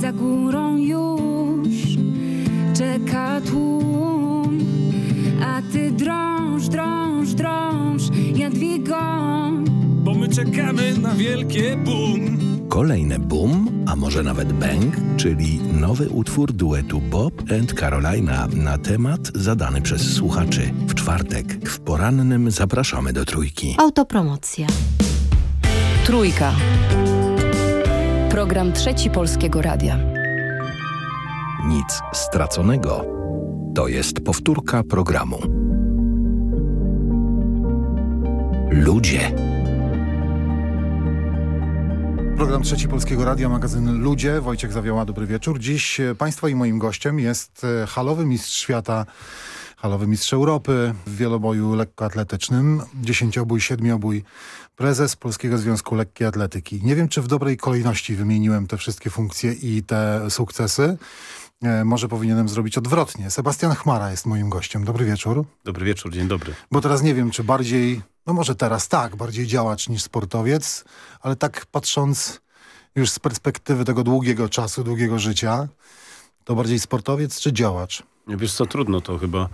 za górą już czeka tłum. A ty drąż, drąż, drąż, Jadwigo, Bo my czekamy na wielkie boom. Kolejne boom, a może nawet bang, czyli nowy utwór duetu Bob and Carolina na temat zadany przez słuchaczy. W czwartek w porannym zapraszamy do trójki. Autopromocja. Trójka. Program Trzeci Polskiego Radia. Nic straconego. To jest powtórka programu. Ludzie. Program Trzeci Polskiego Radia, magazyn Ludzie. Wojciech Zawiała, dobry wieczór. Dziś e, Państwa i moim gościem jest e, halowy mistrz świata, halowy mistrz Europy w wieloboju lekkoatletycznym, dziesięciobój, siedmiobój, prezes Polskiego Związku Lekkiej Atletyki. Nie wiem, czy w dobrej kolejności wymieniłem te wszystkie funkcje i te sukcesy. E, Może powinienem zrobić odwrotnie. Sebastian Chmara jest moim gościem. Dobry wieczór. Dobry wieczór, dzień dobry. Bo teraz nie wiem, czy bardziej, no może teraz tak, bardziej działacz niż sportowiec, ale tak patrząc już z perspektywy tego długiego czasu, długiego życia, to bardziej sportowiec czy działacz? Wiesz co, trudno to chyba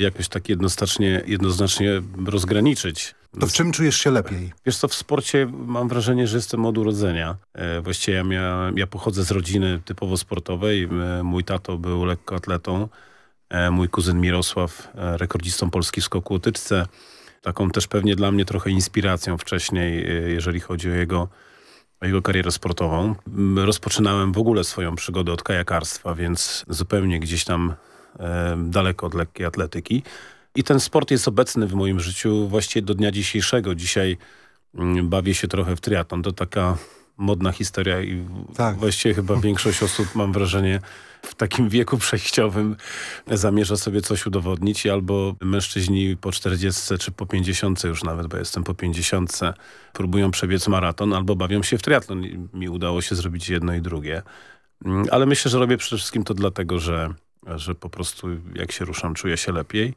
jakoś tak jednoznacznie, jednoznacznie rozgraniczyć. To w czym czujesz się lepiej? Wiesz co, w sporcie mam wrażenie, że jestem od urodzenia. E, właściwie ja, miałem, ja pochodzę z rodziny typowo sportowej. E, mój tato był lekkoatletą. E, mój kuzyn Mirosław, rekordzistą Polski w skoku łotyczce. Taką też pewnie dla mnie trochę inspiracją wcześniej, jeżeli chodzi o jego, jego karierę sportową. Rozpoczynałem w ogóle swoją przygodę od kajakarstwa, więc zupełnie gdzieś tam daleko od lekkiej atletyki. I ten sport jest obecny w moim życiu właściwie do dnia dzisiejszego. Dzisiaj mm, bawię się trochę w triatlon. To taka modna historia i Tak. właściwie chyba większość osób, mam wrażenie, w takim wieku przejściowym zamierza sobie coś udowodnić albo mężczyźni po 40 czy po 50 już nawet, bo jestem po 50, próbują przebiec maraton albo bawią się w triatlon. I Mi udało się zrobić jedno i drugie. Mm, Ale myślę, że robię przede wszystkim to dlatego, że, że po prostu jak się ruszam, czuję się lepiej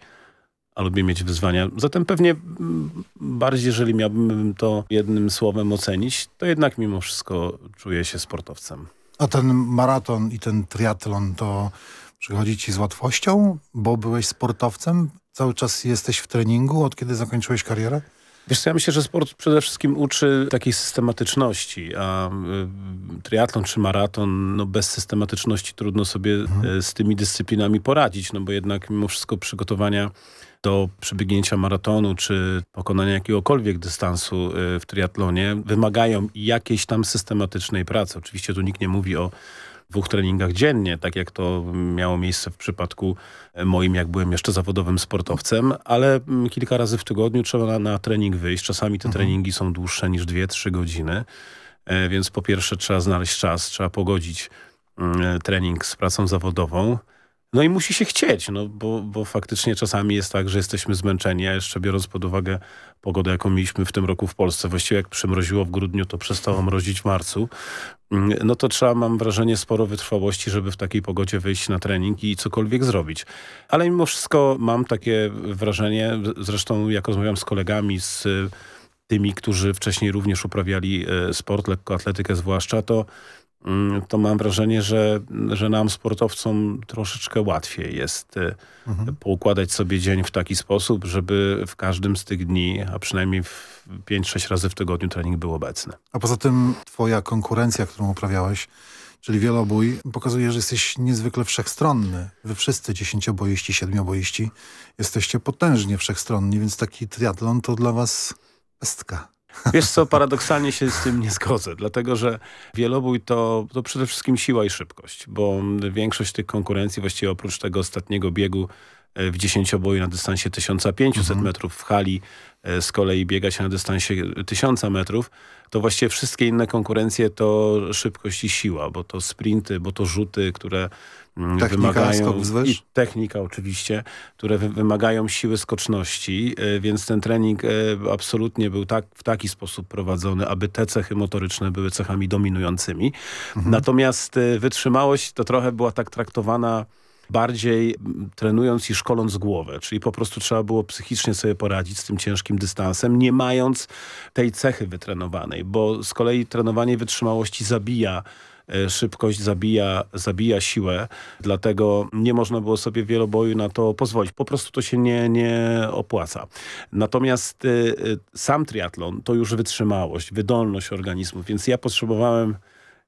a lubię mieć wyzwania. Zatem pewnie mm, bardziej, jeżeli miałbym to jednym słowem ocenić, to jednak mimo wszystko czuję się sportowcem. A ten maraton i ten triatlon to przychodzi ci z łatwością, bo byłeś sportowcem? Cały czas jesteś w treningu, od kiedy zakończyłeś karierę? Wiesz co, ja myślę, że sport przede wszystkim uczy takiej systematyczności, a y, triatlon czy maraton, no bez systematyczności trudno sobie y, z tymi dyscyplinami poradzić, no bo jednak mimo wszystko przygotowania do przebiegnięcia maratonu czy pokonania jakiegokolwiek dystansu y, w triatlonie wymagają jakiejś tam systematycznej pracy. Oczywiście tu nikt nie mówi o dwóch treningach dziennie, tak jak to miało miejsce w przypadku moim, jak byłem jeszcze zawodowym sportowcem, ale mm, kilka razy w tygodniu trzeba na, na trening wyjść. Czasami te treningi są dłuższe niż 2-3 godziny, E, więc po pierwsze trzeba znaleźć czas, trzeba pogodzić mm, trening z pracą zawodową. No i musi się chcieć, no bo, bo faktycznie czasami jest tak, że jesteśmy zmęczeni, a jeszcze biorąc pod uwagę pogodę, jaką mieliśmy w tym roku w Polsce, właściwie jak przymroziło w grudniu, to przestało mrozić w marcu, Mm, no to trzeba, mam wrażenie, sporo wytrwałości, żeby w takiej pogodzie wyjść na trening i cokolwiek zrobić. Ale mimo wszystko mam takie wrażenie, zresztą jak rozmawiam z kolegami, z y, tymi, którzy wcześniej również uprawiali e, sport, lekkoatletykę zwłaszcza, to, to mam wrażenie, że, że nam sportowcom troszeczkę łatwiej jest e, poukładać sobie dzień w taki sposób, żeby w każdym z tych dni, a przynajmniej w 5-6 razy w tygodniu trening był obecny. A poza tym twoja konkurencja, którą uprawiałeś, czyli wielobój, pokazuje, że jesteś niezwykle wszechstronny. Wy wszyscy dziesięcioboiści, siedmioboiści jesteście potężnie wszechstronni, więc taki triatlon to dla was pestka. Wiesz co, paradoksalnie się z tym nie zgodzę, dlatego że wielobój to, to przede wszystkim siła i szybkość, bo większość tych konkurencji, właściwie oprócz tego ostatniego biegu e, w dziesięcioboju na dystansie 1500 metrów w hali, e, z kolei biega się na dystansie 1000 metrów, to właściwie wszystkie inne konkurencje to szybkość i siła, bo to sprinty, bo to rzuty, które Technika, wymagają i technika oczywiście, które wy wymagają siły skoczności, y, więc ten trening y, absolutnie był tak, w taki sposób prowadzony, aby te cechy motoryczne były cechami dominującymi. Mhm. Natomiast y, wytrzymałość to trochę była tak traktowana bardziej trenując i szkoląc głowę, czyli po prostu trzeba było psychicznie sobie poradzić z tym ciężkim dystansem, nie mając tej cechy wytrenowanej, bo z kolei trenowanie wytrzymałości zabija e, szybkość, zabija, zabija siłę, dlatego nie można było sobie w wieloboju na to pozwolić. Po prostu to się nie, nie opłaca. Natomiast y, y, sam triatlon to już wytrzymałość, wydolność organizmu, więc ja potrzebowałem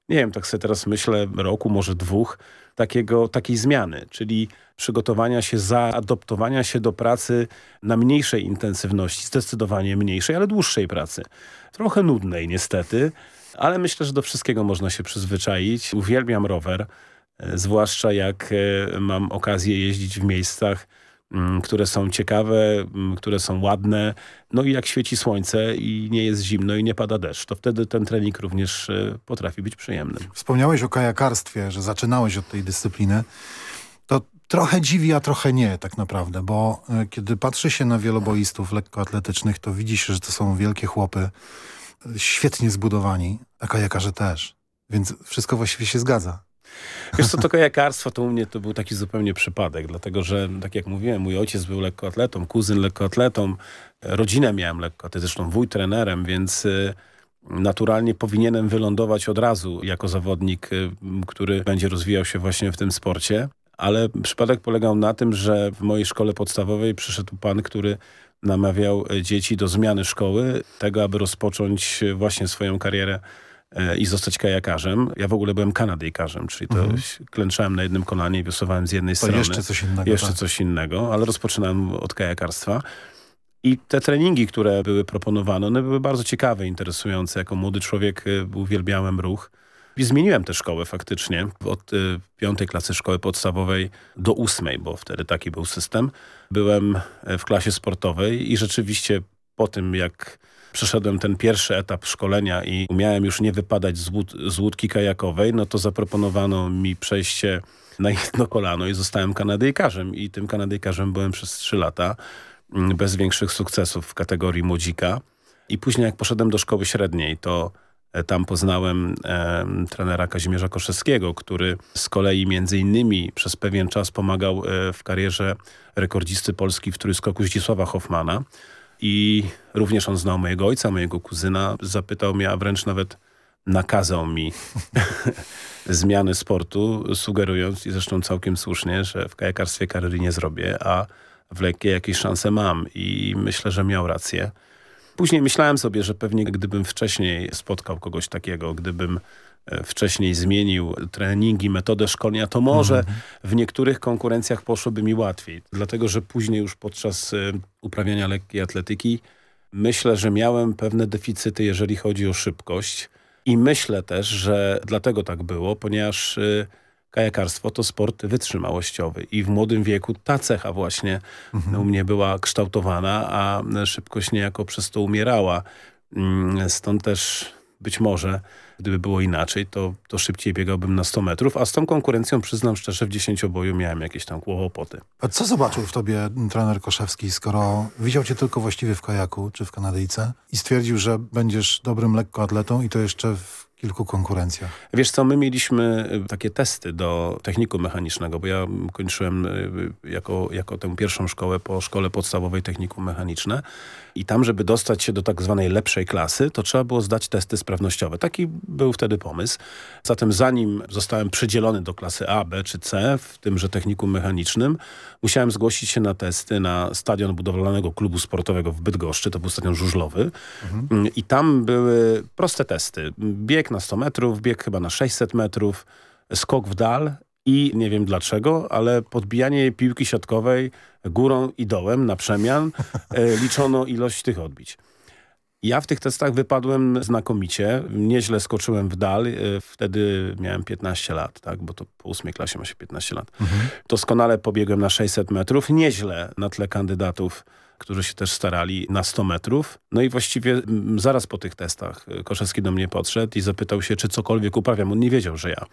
nie wiem, tak sobie teraz myślę, roku, może dwóch, takiego, takiej zmiany, czyli przygotowania się, zaadoptowania się do pracy na mniejszej intensywności, zdecydowanie mniejszej, ale dłuższej pracy. Trochę nudnej niestety, ale myślę, że do wszystkiego można się przyzwyczaić. Uwielbiam rower, e, zwłaszcza jak e, mam okazję jeździć w miejscach, mm, które są ciekawe, mm, które są ładne. No i jak świeci słońce i nie jest zimno i nie pada deszcz, to wtedy ten trening również e, potrafi być przyjemny. Wspomniałeś o kajakarstwie, że zaczynałeś od tej dyscypliny. To trochę dziwi, a trochę nie tak naprawdę, bo kiedy patrzy się na wieloboistów lekkoatletycznych, to widzi się, że to są wielkie chłopy, świetnie zbudowani, a kajakarze też. Więc wszystko właściwie się zgadza. Wiesz co, to kajakarstwo to u mnie to był taki zupełnie przypadek, dlatego że, tak jak mówiłem, mój ojciec był lekkoatletą, kuzyn lekkoatletą, rodzinę miałem lekkoatletyczną, wuj trenerem, więc y, naturalnie powinienem wylądować od razu jako zawodnik, y, który będzie rozwijał się właśnie w tym sporcie. Ale przypadek polegał na tym, że w mojej szkole podstawowej przyszedł pan, który namawiał y, dzieci do zmiany szkoły, tego, aby rozpocząć właśnie swoją karierę i zostać kajakarzem. Ja w ogóle byłem kanadyjkarzem, czyli to Mhm. klęczałem na jednym kolanie i wiosowałem z jednej To strony. jeszcze coś innego. Jeszcze tak. coś innego, ale rozpoczynałem od kajakarstwa. I te treningi, które były proponowane, one były bardzo ciekawe, interesujące. Jako młody człowiek y, uwielbiałem ruch. I zmieniłem tę szkołę faktycznie od y, piątej klasy szkoły podstawowej do ósmej, bo wtedy taki był system. Byłem e, w klasie sportowej i rzeczywiście po tym, jak przeszedłem ten pierwszy etap szkolenia i umiałem już nie wypadać z, łód, z łódki kajakowej, no to zaproponowano mi przejście na jedno kolano i zostałem Kanadyjkarzem. I tym Kanadyjkarzem byłem przez trzy lata, mm, bez większych sukcesów w kategorii młodzika. I później jak poszedłem do szkoły średniej, to e, tam poznałem e, trenera Kazimierza Koszewskiego, który z kolei między innymi przez pewien czas pomagał e, w karierze rekordzisty Polski w trójskoku Zdzisława Hoffmana. I również on znał mojego ojca, mojego kuzyna. Zapytał mnie, a wręcz nawet nakazał mi zmiany sportu, sugerując i zresztą całkiem słusznie, że w kajakarstwie kariery nie zrobię, a w lekkiej jakieś szanse mam i myślę, że miał rację. Później myślałem sobie, że pewnie gdybym wcześniej spotkał kogoś takiego, gdybym wcześniej zmienił treningi, metodę szkolenia, to może w niektórych konkurencjach poszłoby mi łatwiej. Dlatego, że później już podczas e, uprawiania lekkiej atletyki myślę, że miałem pewne deficyty, jeżeli chodzi o szybkość. I myślę też, że dlatego tak było, ponieważ y, kajakarstwo to sport wytrzymałościowy i w młodym wieku ta cecha właśnie u mnie była kształtowana, a szybkość niejako przez to umierała. Mm, Stąd też być może, gdyby było inaczej, to, to szybciej biegałbym na 100 metrów, a z tą konkurencją, przyznam szczerze, w dziesięcioboju miałem jakieś tam kłopoty. A co zobaczył w tobie trener Koszewski, skoro widział cię tylko właściwie w kajaku czy w Kanadyjce i stwierdził, że będziesz dobrym lekkoatletą i to jeszcze w kilku konkurencjach? Wiesz co, my mieliśmy y, takie testy do techniku mechanicznego, bo ja kończyłem y, jako, jako tę pierwszą szkołę po szkole podstawowej technikum mechaniczne i tam, żeby dostać się do tak zwanej lepszej klasy, to trzeba było zdać testy sprawnościowe. Taki był wtedy pomysł. Zatem zanim zostałem przydzielony do klasy A, B czy C w tymże technikum mechanicznym, musiałem zgłosić się na testy na stadion budowlanego klubu sportowego w Bydgoszczy, to był stadion żużlowy Mm, i tam były proste testy. Bieg na 100 metrów, bieg chyba na 600 metrów, skok w dal i nie wiem dlaczego, ale podbijanie piłki siatkowej górą i dołem na przemian e, liczono ilość tych odbić. Ja w tych testach wypadłem znakomicie. Nieźle skoczyłem w dal. E, Wtedy miałem 15 lat, tak? bo to po ósmej klasie ma się 15 lat. Doskonale pobiegłem na 600 metrów. Nieźle na tle kandydatów którzy się też starali na 100 metrów. No i właściwie zaraz po tych testach y, Koszewski do mnie podszedł i zapytał się, czy cokolwiek uprawiam. On nie wiedział, że ja,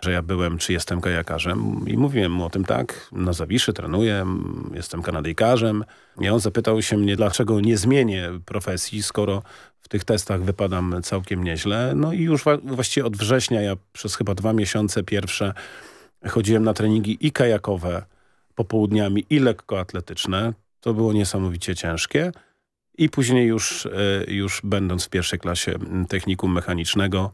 że ja byłem, czy jestem kajakarzem. I mówiłem mu o tym tak, na Zawiszy trenuję, jestem kanadyjkarzem. I on zapytał się mnie, dlaczego nie zmienię profesji, skoro w tych testach wypadam całkiem nieźle. No i już właściwie od września ja przez chyba dwa miesiące pierwsze chodziłem na treningi i kajakowe popołudniami i lekkoatletyczne. To było niesamowicie ciężkie. I później już, e, już będąc w pierwszej klasie technikum mechanicznego,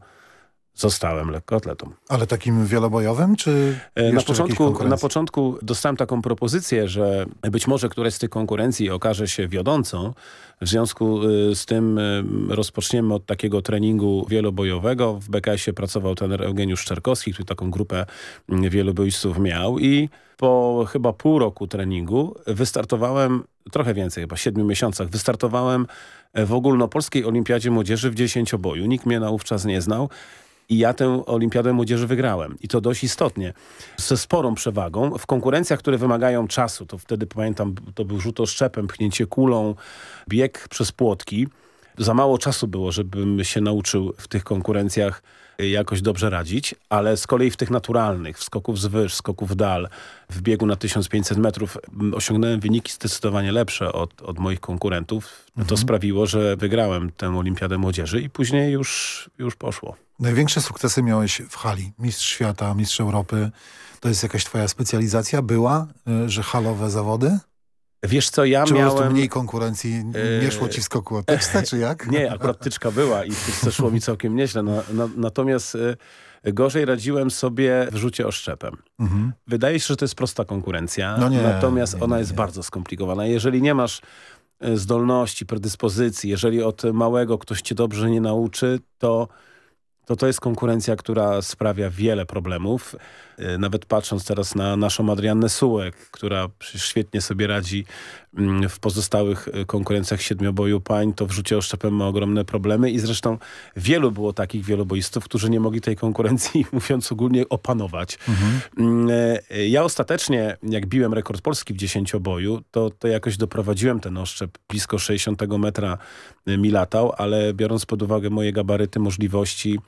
zostałem lekkoatletą. Ale takim wielobojowym, czy e, na początku, na początku dostałem taką propozycję, że być może któraś z tych konkurencji okaże się wiodącą. W związku e, z tym rozpoczniemy od takiego treningu wielobojowego. W BKS-ie pracował trener Eugeniusz Czerkowski, który taką grupę wielobojistów miał i po chyba pół roku treningu wystartowałem, trochę więcej, chyba siedmiu miesiącach, wystartowałem w ogólnopolskiej olimpiadzie młodzieży w dziesięcioboju. Nikt mnie naówczas nie znał. I ja tę olimpiadę młodzieży wygrałem. I to dość istotnie. Ze sporą przewagą. W konkurencjach, które wymagają czasu, to wtedy pamiętam, to był rzut oszczepem, pchnięcie kulą, bieg przez płotki. Za mało czasu było, żebym się nauczył w tych konkurencjach jakoś dobrze radzić, ale z kolei w tych naturalnych, w skoków z wyż, skoków dal, w biegu na 1500 metrów osiągnąłem wyniki zdecydowanie lepsze od, od moich konkurentów. Mhm. To sprawiło, że wygrałem tę olimpiadę młodzieży i później już, już poszło. Największe sukcesy miałeś w hali. Mistrz świata, mistrz Europy. To jest jakaś twoja specjalizacja? Była, y, że halowe zawody? Wiesz co, ja czy miałem... Czy mniej konkurencji, nie szło ci w skoku o teczce, czy jak? nie, akurat tyczka była i to szło mi całkiem nieźle. No, no, natomiast y, gorzej radziłem sobie w rzucie oszczepem. Mhm. Wydaje się, że to jest prosta konkurencja, no nie, natomiast nie, nie, ona jest bardzo skomplikowana. Jeżeli nie masz y, zdolności, predyspozycji, jeżeli od małego ktoś cię dobrze nie nauczy, to to to jest konkurencja, która sprawia wiele problemów. Y, nawet patrząc teraz na naszą Adriannę Sułek, która świetnie sobie radzi mm, w pozostałych y, konkurencjach siedmioboju pań, to w rzucie oszczepem ma ogromne problemy i zresztą wielu było takich wieloboistów, którzy nie mogli tej konkurencji, mówiąc ogólnie, opanować. Mhm. Mm, y, ja ostatecznie, jak biłem rekord Polski w dziesięcioboju, to, to jakoś doprowadziłem ten oszczep blisko 60 metra mi latał, ale biorąc pod uwagę moje gabaryty, możliwości,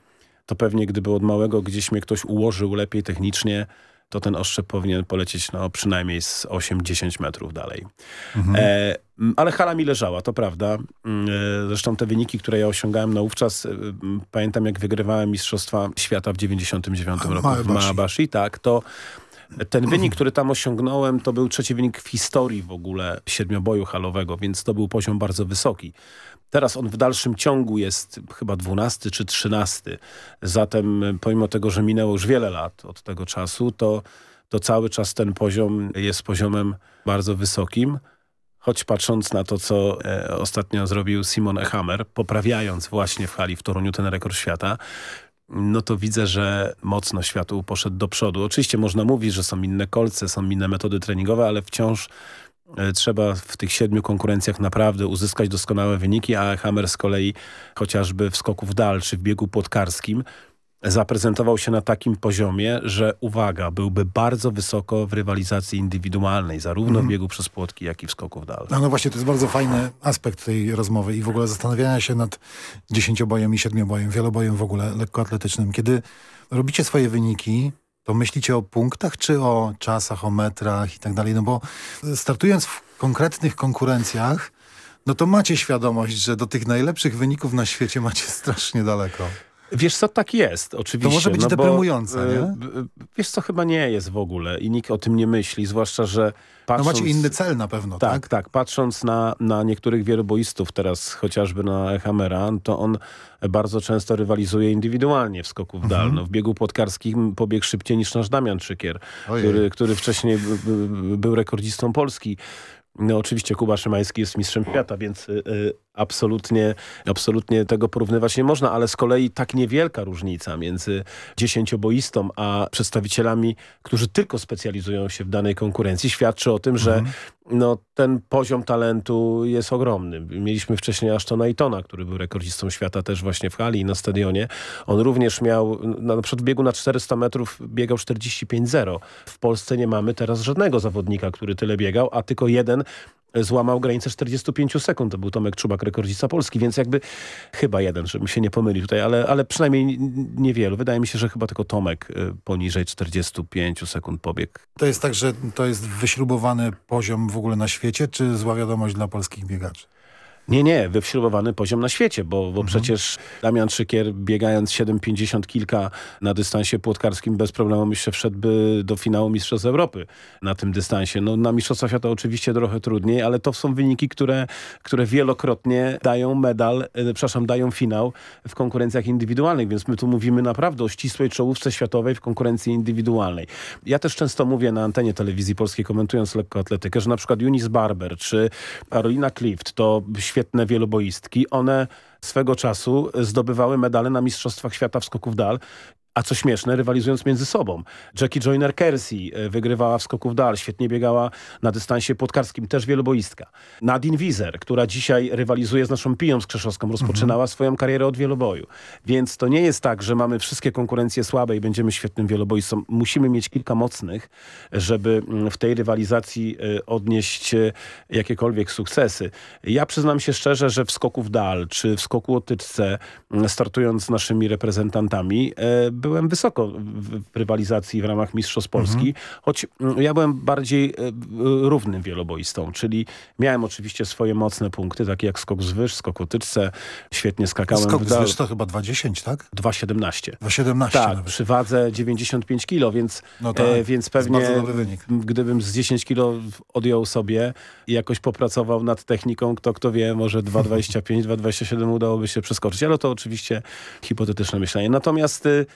to pewnie gdyby od małego gdzieś mnie ktoś ułożył lepiej technicznie, to ten oszczep powinien polecieć no, przynajmniej z 8-10 metrów dalej. Mhm. E, ale hala mi leżała, to prawda. Mm, e, zresztą te wyniki, które ja osiągałem naówczas, e, pamiętam jak wygrywałem Mistrzostwa Świata w 99 A, roku w Maabashi, tak, to ten wynik, który tam osiągnąłem, to był trzeci wynik w historii w ogóle siedmioboju halowego, więc to był poziom bardzo wysoki. Teraz on w dalszym ciągu jest chyba 12 czy 13. Zatem pomimo tego, że minęło już wiele lat od tego czasu, to, to cały czas ten poziom jest poziomem bardzo wysokim. Choć patrząc na to, co e, ostatnio zrobił Simon Ehammer, poprawiając właśnie w hali w Toruniu ten rekord świata, no to widzę, że mocno światu poszedł do przodu. Oczywiście można mówić, że są inne kolce, są inne metody treningowe, ale wciąż E, trzeba w tych siedmiu konkurencjach naprawdę uzyskać doskonałe wyniki, a Hammer z kolei chociażby w skoku w dal czy w biegu płotkarskim zaprezentował się na takim poziomie, że uwaga, byłby bardzo wysoko w rywalizacji indywidualnej, zarówno mm. w biegu przez płotki, jak i w skoku w dal. No, no właśnie, to jest bardzo fajny aspekt tej rozmowy i w ogóle zastanawiania się nad dziesięciobojem i siedmiobojem, wielobojem w ogóle lekkoatletycznym. Kiedy robicie swoje wyniki, to myślicie o punktach, czy o czasach, o metrach i tak dalej? No bo startując w konkretnych konkurencjach, no to macie świadomość, że do tych najlepszych wyników na świecie macie strasznie daleko. Wiesz co, tak jest, oczywiście. To może być no deprymujące, bo, nie? Wiesz co, chyba nie jest w ogóle i nikt o tym nie myśli, zwłaszcza, że patrząc... No macie inny cel na pewno, tak? Tak, tak. Patrząc na, na niektórych wieloboistów, teraz chociażby na Hamera, to on bardzo często rywalizuje indywidualnie w skoku w dal. Mhm. No, w biegu płotkarskim pobiegł szybciej niż nasz Damian Czykier, który, który wcześniej był rekordzistą Polski. No oczywiście Kuba Szymański jest mistrzem świata, więc y, y, absolutnie, absolutnie tego porównywać nie można, ale z kolei tak niewielka różnica między dziesięcioboistą a przedstawicielami, którzy tylko specjalizują się w danej konkurencji, świadczy o tym, że mhm. no, ten poziom talentu jest ogromny. Mieliśmy wcześniej Ashtona Itona, który był rekordzistą świata też właśnie w hali na stadionie. On również miał, na, na przykład w biegu na 400 metrów biegał 45-0. W Polsce nie mamy teraz żadnego zawodnika, który tyle biegał, a tylko jeden złamał granicę 45 sekund. To był Tomek Czubak, rekordzista Polski, więc jakby chyba jeden, żebym się nie pomylił tutaj, ale, ale przynajmniej niewielu. Wydaje mi się, że chyba tylko Tomek y, poniżej 45 sekund pobieg. To jest tak, że to jest wyśrubowany poziom w ogóle na świecie, czy zła wiadomość dla polskich biegaczy? Nie, nie, wyśrubowany poziom na świecie, bo, bo Mhm. przecież Damian Szykier biegając 7,50 kilka na dystansie płotkarskim bez problemu myślę wszedłby do finału Mistrzostw Europy na tym dystansie. No, na Mistrzostwa Świata oczywiście trochę trudniej, ale to są wyniki, które, które wielokrotnie dają medal, e, przepraszam, dają finał w konkurencjach indywidualnych, więc my tu mówimy naprawdę o ścisłej czołówce światowej w konkurencji indywidualnej. Ja też często mówię na antenie telewizji polskiej, komentując lekkoatletykę, że na przykład Eunice Barber czy Carolina Clift to świetne wieloboistki. One swego czasu zdobywały medale na Mistrzostwach Świata w skoku w dal. A co śmieszne, rywalizując między sobą. Jackie Joyner Kersey e, wygrywała w skoku w dal, świetnie biegała na dystansie płotkarskim, też wieloboistka. Nadine Wizer, która dzisiaj rywalizuje z naszą Piją Skrzeszowską, rozpoczynała swoją karierę od wieloboju. Więc to nie jest tak, że mamy wszystkie konkurencje słabe i będziemy świetnym wieloboistą. Musimy mieć kilka mocnych, żeby mm, w tej rywalizacji e, odnieść e, jakiekolwiek sukcesy. Ja przyznam się szczerze, że w skoku w dal, czy w skoku o tyczce, mm, startując z naszymi reprezentantami, byłem wysoko w, rywalizacji w ramach Mistrzostw Polski, choć mm, ja byłem bardziej e, równym wieloboistą, czyli miałem oczywiście swoje mocne punkty, takie jak skok z wyż, skok o tyczce, świetnie skakałem Skok z wyż to chyba 2,10, tak? 2,17. 2,17 Tak, nawet. przy wadze 95 kilo, więc, No tak, e, więc pewnie gdybym z 10 kilo odjął sobie i jakoś popracował nad techniką, kto kto wie, może 2,25, 2,27 udałoby się przeskoczyć, ale to oczywiście hipotetyczne myślenie. Natomiast y,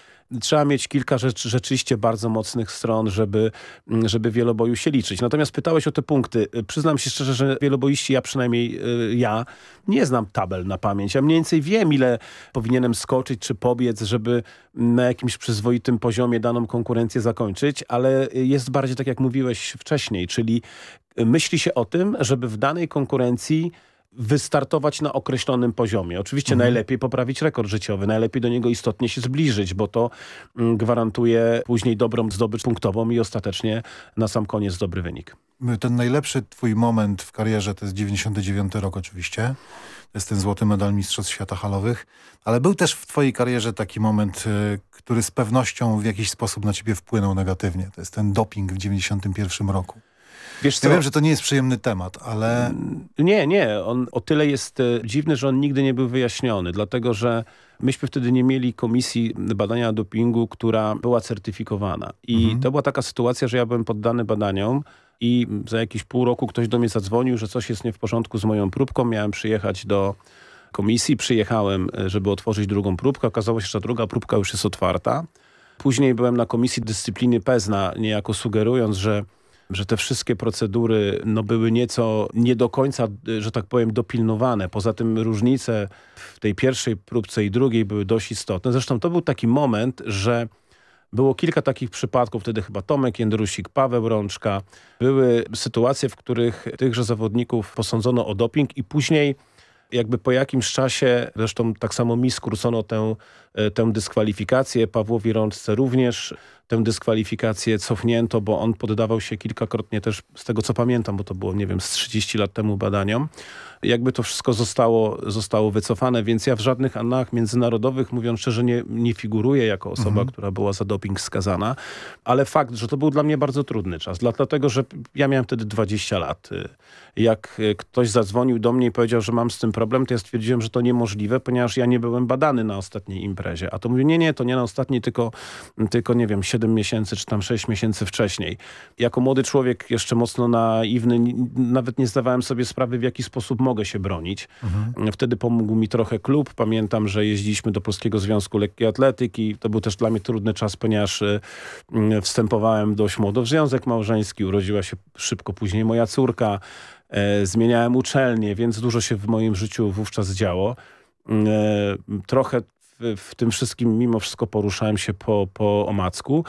trzeba mieć kilka rzeczy, rzeczywiście bardzo mocnych stron, żeby, mm, żeby wieloboju się liczyć. Natomiast pytałeś o te punkty. Y, Przyznam się szczerze, że wieloboiści, ja przynajmniej y, ja, nie znam tabel na pamięć. Ja mniej więcej wiem, ile powinienem skoczyć czy pobiec, żeby na jakimś przyzwoitym poziomie daną konkurencję zakończyć, ale jest bardziej tak, jak mówiłeś wcześniej, czyli myśli się o tym, żeby w danej konkurencji wystartować na określonym poziomie. Oczywiście najlepiej poprawić rekord życiowy, najlepiej do niego istotnie się zbliżyć, bo to mm, gwarantuje później dobrą zdobycz punktową i ostatecznie na sam koniec dobry wynik. Ten najlepszy twój moment w karierze to jest 99 rok oczywiście. To jest ten złoty medal Mistrzostw Świata Halowych. Ale był też w twojej karierze taki moment, y, który z pewnością w jakiś sposób na ciebie wpłynął negatywnie. To jest ten doping w 91 roku. Wiesz co? Ja wiem, że to nie jest przyjemny temat, ale Nie, nie. On o tyle jest e, dziwny, że on nigdy nie był wyjaśniony, dlatego że myśmy wtedy nie mieli komisji badania dopingu, która była certyfikowana. I to była taka sytuacja, że ja byłem poddany badaniom i za jakieś pół roku ktoś do mnie zadzwonił, że coś jest nie w porządku z moją próbką. Miałem przyjechać do komisji. Przyjechałem, e, żeby otworzyć drugą próbkę. Okazało się, że ta druga próbka już jest otwarta. Później byłem na komisji dyscypliny PEZNA, niejako sugerując, że że te wszystkie procedury no, były nieco nie do końca, że tak powiem, dopilnowane. Poza tym różnice w tej pierwszej próbce i drugiej były dość istotne. Zresztą to był taki moment, że było kilka takich przypadków, wtedy chyba Tomek Jędrusik, Paweł Rączka. Były sytuacje, w których tychże zawodników posądzono o doping i później jakby po jakimś czasie, zresztą tak samo mi skrócono tę, e, tę dyskwalifikację, Pawłowi Rączce również tę dyskwalifikację cofnięto, bo on poddawał się kilkakrotnie też, z tego co pamiętam, bo to było, nie wiem, z 30 lat temu badaniom. Jakby to wszystko zostało, zostało wycofane, więc ja w żadnych annałach międzynarodowych, mówiąc szczerze, nie, nie figuruję jako osoba, która była za doping skazana, ale fakt, że to był dla mnie bardzo trudny czas, dla- dlatego, że ja miałem wtedy 20 lat. Jak y, ktoś zadzwonił do mnie i powiedział, że mam z tym problem, to ja stwierdziłem, że to niemożliwe, ponieważ ja nie byłem badany na ostatniej imprezie. A to mówię, nie, nie, to nie na ostatniej, tylko, tylko nie wiem, 7 miesięcy czy tam 6 miesięcy wcześniej. Jako młody człowiek, jeszcze mocno naiwny, nawet nie zdawałem sobie sprawy, w jaki sposób mogę się bronić. Wtedy pomógł mi trochę klub. Pamiętam, że jeździliśmy do Polskiego Związku Lekkiej Atletyki. To był też dla mnie trudny czas, ponieważ y, y, wstępowałem dość młodo w związek małżeński. Urodziła się szybko później moja córka. E, zmieniałem uczelnię, więc dużo się w moim życiu wówczas działo. E, trochę w, tym wszystkim mimo wszystko poruszałem się po, po omacku,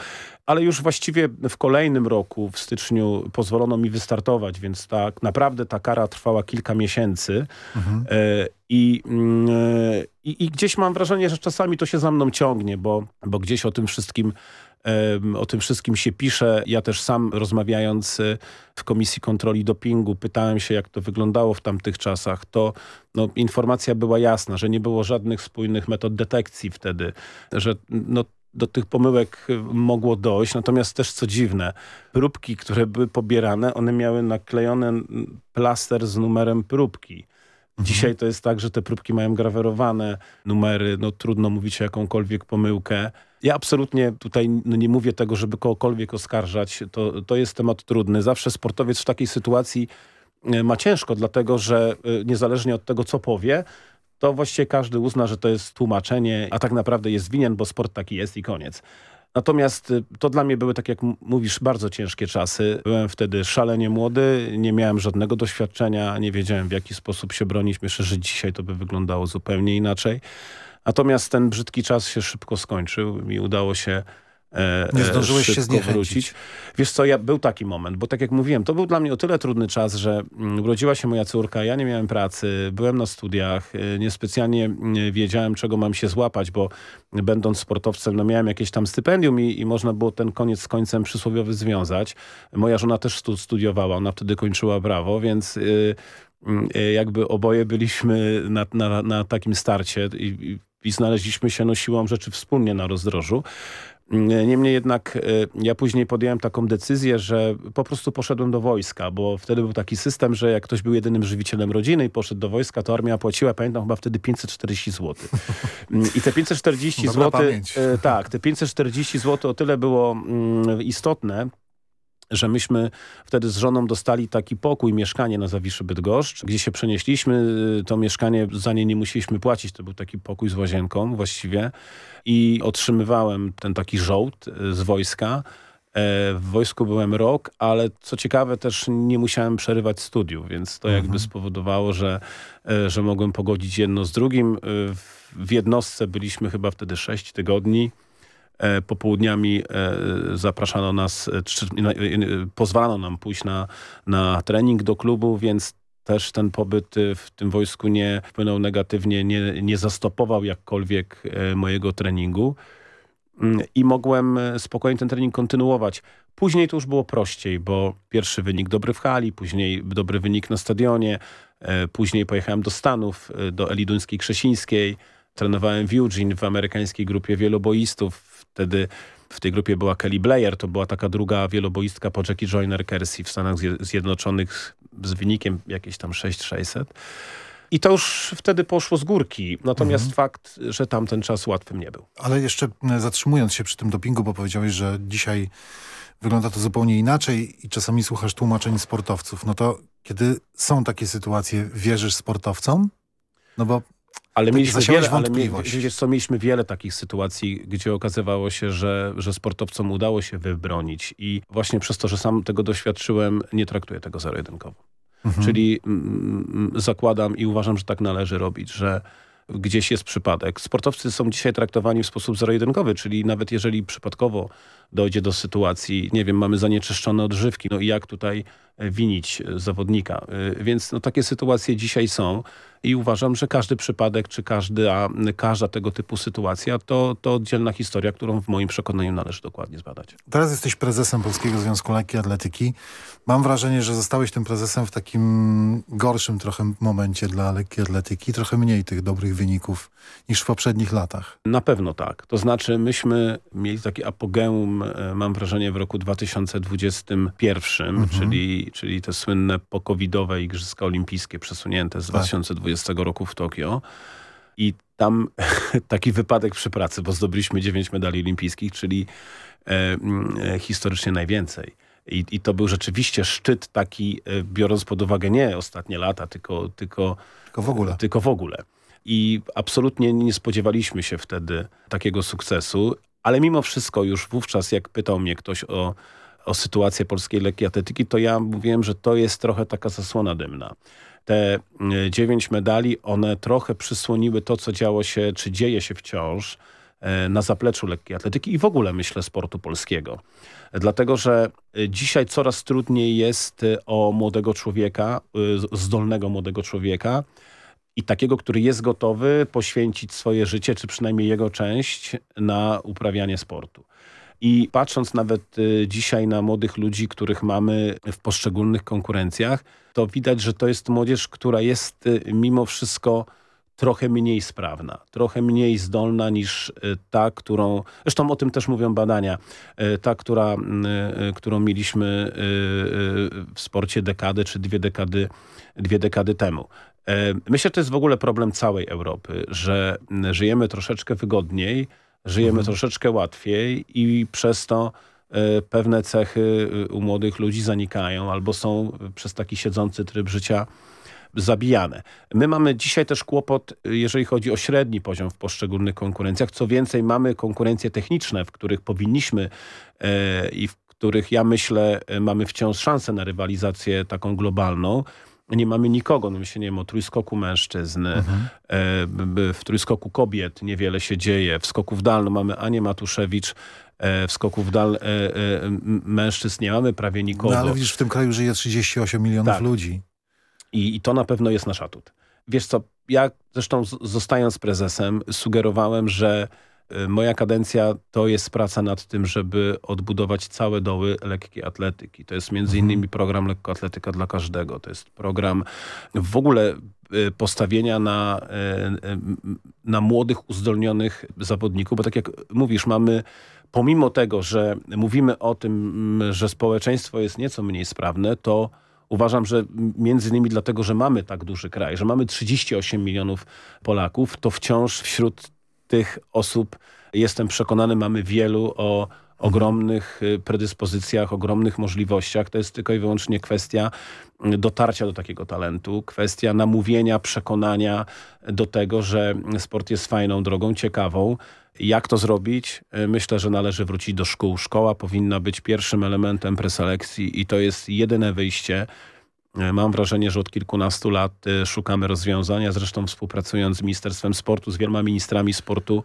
ale już właściwie w kolejnym roku, w styczniu, pozwolono mi wystartować, więc tak naprawdę ta kara trwała kilka miesięcy. E, I, mm, e, i, I gdzieś mam wrażenie, że czasami to się za mną ciągnie, bo, bo gdzieś o tym wszystkim o tym wszystkim się pisze. Ja też sam rozmawiając e, w Komisji Kontroli Dopingu pytałem się, jak to wyglądało w tamtych czasach. To no, informacja była jasna, że nie było żadnych spójnych metod detekcji wtedy, że no, do tych pomyłek mogło dojść. Natomiast też co dziwne, próbki, które były pobierane, one miały naklejony plaster z numerem próbki. Mhm. Dzisiaj to jest tak, że te próbki mają grawerowane numery, no trudno mówić o jakąkolwiek pomyłkę. Ja absolutnie tutaj nie mówię tego, żeby kogokolwiek oskarżać. To, to jest temat trudny. Zawsze sportowiec w takiej sytuacji e, ma ciężko, dlatego że e, niezależnie od tego, co powie, to właściwie każdy uzna, że to jest tłumaczenie, a tak naprawdę jest winien, bo sport taki jest i koniec. Natomiast y, to dla mnie były, tak jak mówisz, bardzo ciężkie czasy. Byłem wtedy szalenie młody, nie miałem żadnego doświadczenia, nie wiedziałem w jaki sposób się bronić. Myślę, że dzisiaj to by wyglądało zupełnie inaczej. Natomiast ten brzydki czas się szybko skończył. Mi udało się E, nie zdążyłeś się zniechęcić. Wrócić. Wiesz co, ja, był taki moment, bo tak jak mówiłem, to był dla mnie o tyle trudny czas, że mm, urodziła się moja córka, ja nie miałem pracy, byłem na studiach, e, niespecjalnie mm, wiedziałem, czego mam się złapać, bo będąc sportowcem, no miałem jakieś tam stypendium i, i można było ten koniec z końcem przysłowiowy związać. Moja żona też studiowała, ona wtedy kończyła prawo, więc... Yy, jakby oboje byliśmy na, na, na takim starcie i, i, i znaleźliśmy się no, siłą rzeczy wspólnie na rozdrożu. Niemniej jednak e, ja później podjąłem taką decyzję, że po prostu poszedłem do wojska, bo wtedy był taki system, że jak ktoś był jedynym żywicielem rodziny i poszedł do wojska, to armia płaciła, pamiętam chyba wtedy 540 zł. I te 540 zł, e, tak, te 540 zł o tyle było mm, istotne, że myśmy wtedy z żoną dostali taki pokój, mieszkanie na Zawiszy Bydgoszcz, gdzie się przenieśliśmy. To mieszkanie za nie nie musieliśmy płacić. To był taki pokój z łazienką właściwie. I otrzymywałem ten taki żołd e, z wojska. E, w wojsku byłem rok, ale co ciekawe też nie musiałem przerywać studiów, więc to mhm. jakby spowodowało, że, e, że mogłem pogodzić jedno z drugim. W jednostce byliśmy chyba wtedy sześć tygodni. E, popołudniami e, zapraszano nas, e, pozwalano nam pójść na, na trening do klubu, więc też ten pobyt w tym wojsku nie wpłynął negatywnie, nie, nie zastopował jakkolwiek mojego treningu mm, i mogłem spokojnie ten trening kontynuować. Później to już było prościej, bo pierwszy wynik dobry w hali, później dobry wynik na stadionie, później pojechałem do Stanów, do Eliduńskiej Krzesińskiej, trenowałem w Eugene w amerykańskiej grupie wieloboistów, Wtedy w tej grupie była Kelly Blair, to była taka druga wieloboistka po Jackie Joyner Kersey w Stanach Zjednoczonych z wynikiem jakieś tam 6600. I to już wtedy poszło z górki. Natomiast mhm. fakt, że tamten czas łatwym nie był. Ale jeszcze e, zatrzymując się przy tym dopingu, bo powiedziałeś, że dzisiaj wygląda to zupełnie inaczej i czasami słuchasz tłumaczeń sportowców. No to kiedy są takie sytuacje, wierzysz sportowcom? No bo ale mieliśmy wiele, ale wiesz co, mieliśmy wiele takich sytuacji, gdzie okazywało się, że, że sportowcom udało się wybronić i właśnie przez to, że sam tego doświadczyłem, nie traktuję tego zero-jedynkowo. Mhm. Czyli mm, mm, zakładam i uważam, że tak należy robić, że gdzieś jest przypadek. Sportowcy są dzisiaj traktowani w sposób zero-jedynkowy, czyli nawet jeżeli przypadkowo dojdzie do sytuacji, nie wiem, mamy zanieczyszczone odżywki, no i jak tutaj winić zawodnika. E, więc no, takie sytuacje dzisiaj są i uważam, że każdy przypadek, czy każda, każda tego typu sytuacja to, to oddzielna historia, którą w moim przekonaniu należy dokładnie zbadać. Teraz jesteś prezesem Polskiego Związku Lekkiej Atletyki. Mam wrażenie, że zostałeś tym prezesem w takim gorszym trochę momencie dla lekkiej atletyki. Trochę mniej tych dobrych wyników niż w poprzednich latach. Na pewno tak. To znaczy myśmy mieli taki apogeum, e, mam wrażenie, w roku 2021, mhm. czyli, czyli te słynne pokowidowe Igrzyska Olimpijskie przesunięte z tak. 2020 roku w Tokio. I tam taki wypadek przy pracy, bo zdobyliśmy 9 medali olimpijskich, czyli e, e, historycznie najwięcej. I, I to był rzeczywiście szczyt taki, e, biorąc pod uwagę nie ostatnie lata, tylko, tylko, tylko w ogóle. Tylko w ogóle. I absolutnie nie spodziewaliśmy się wtedy takiego sukcesu, ale mimo wszystko już wówczas, jak pytał mnie ktoś o, o sytuację polskiej lekkiej atletyki, to ja mówiłem, że to jest trochę taka zasłona dymna. Te e, dziewięć medali, one trochę przysłoniły to, co działo się, czy dzieje się wciąż e, na zapleczu lekkiej atletyki i w ogóle, myślę, sportu polskiego. Dlatego, że e, dzisiaj coraz trudniej jest o młodego człowieka, zdolnego młodego człowieka, i takiego, który jest gotowy poświęcić swoje życie, czy przynajmniej jego część na uprawianie sportu. I patrząc nawet y, dzisiaj na młodych ludzi, których mamy w poszczególnych konkurencjach, to widać, że to jest młodzież, która jest y, mimo wszystko trochę mniej sprawna, trochę mniej zdolna niż y, ta, którą, zresztą o tym też mówią badania, ta, która, którą mieliśmy w sporcie dekady czy dwie dekady, dwie dekady temu. E, myślę, że to jest w ogóle problem całej Europy, że żyjemy troszeczkę wygodniej, żyjemy mhm. troszeczkę łatwiej i przez to e, pewne cechy u młodych ludzi zanikają albo są przez taki siedzący tryb życia zabijane. My mamy dzisiaj też kłopot, jeżeli chodzi o średni poziom w poszczególnych konkurencjach. Co więcej, mamy konkurencje techniczne, w których powinniśmy e, i w których ja myślę mamy wciąż szansę na rywalizację taką globalną nie mamy nikogo. No myślę, nie wiem, o trójskoku mężczyzn, mhm. e, w trójskoku kobiet niewiele się dzieje. W skoku w dal no mamy Anię Matuszewicz, e, w skoku w dal e, mężczyzn nie mamy prawie nikogo. No ale widzisz, w tym kraju żyje 38 milionów tak. ludzi. I, I to na pewno jest nasz atut. Wiesz co, ja zresztą zostając prezesem sugerowałem, że moja kadencja to jest praca nad tym, żeby odbudować całe doły lekkiej atletyki. To jest między mhm. innymi program Lekkoatletyka dla każdego. To jest program w ogóle y, postawienia na, y, na młodych, uzdolnionych zawodników, bo tak jak mówisz, mamy pomimo tego, że mówimy o tym, że społeczeństwo jest nieco mniej sprawne, to Uważam, że między innymi dlatego, że mamy tak duży kraj, że mamy 38 milionów Polaków, to wciąż wśród tych osób, jestem przekonany, mamy wielu o ogromnych y, predyspozycjach, ogromnych możliwościach. To jest tylko i wyłącznie kwestia y, dotarcia do takiego talentu, kwestia namówienia, przekonania do tego, że sport jest fajną drogą, ciekawą. Jak to zrobić? Y, myślę, że należy wrócić do szkół. Szkoła powinna być pierwszym elementem preselekcji i to jest jedyne wyjście. Mam wrażenie, że od kilkunastu lat szukamy rozwiązania, zresztą współpracując z Ministerstwem Sportu, z wieloma ministrami sportu,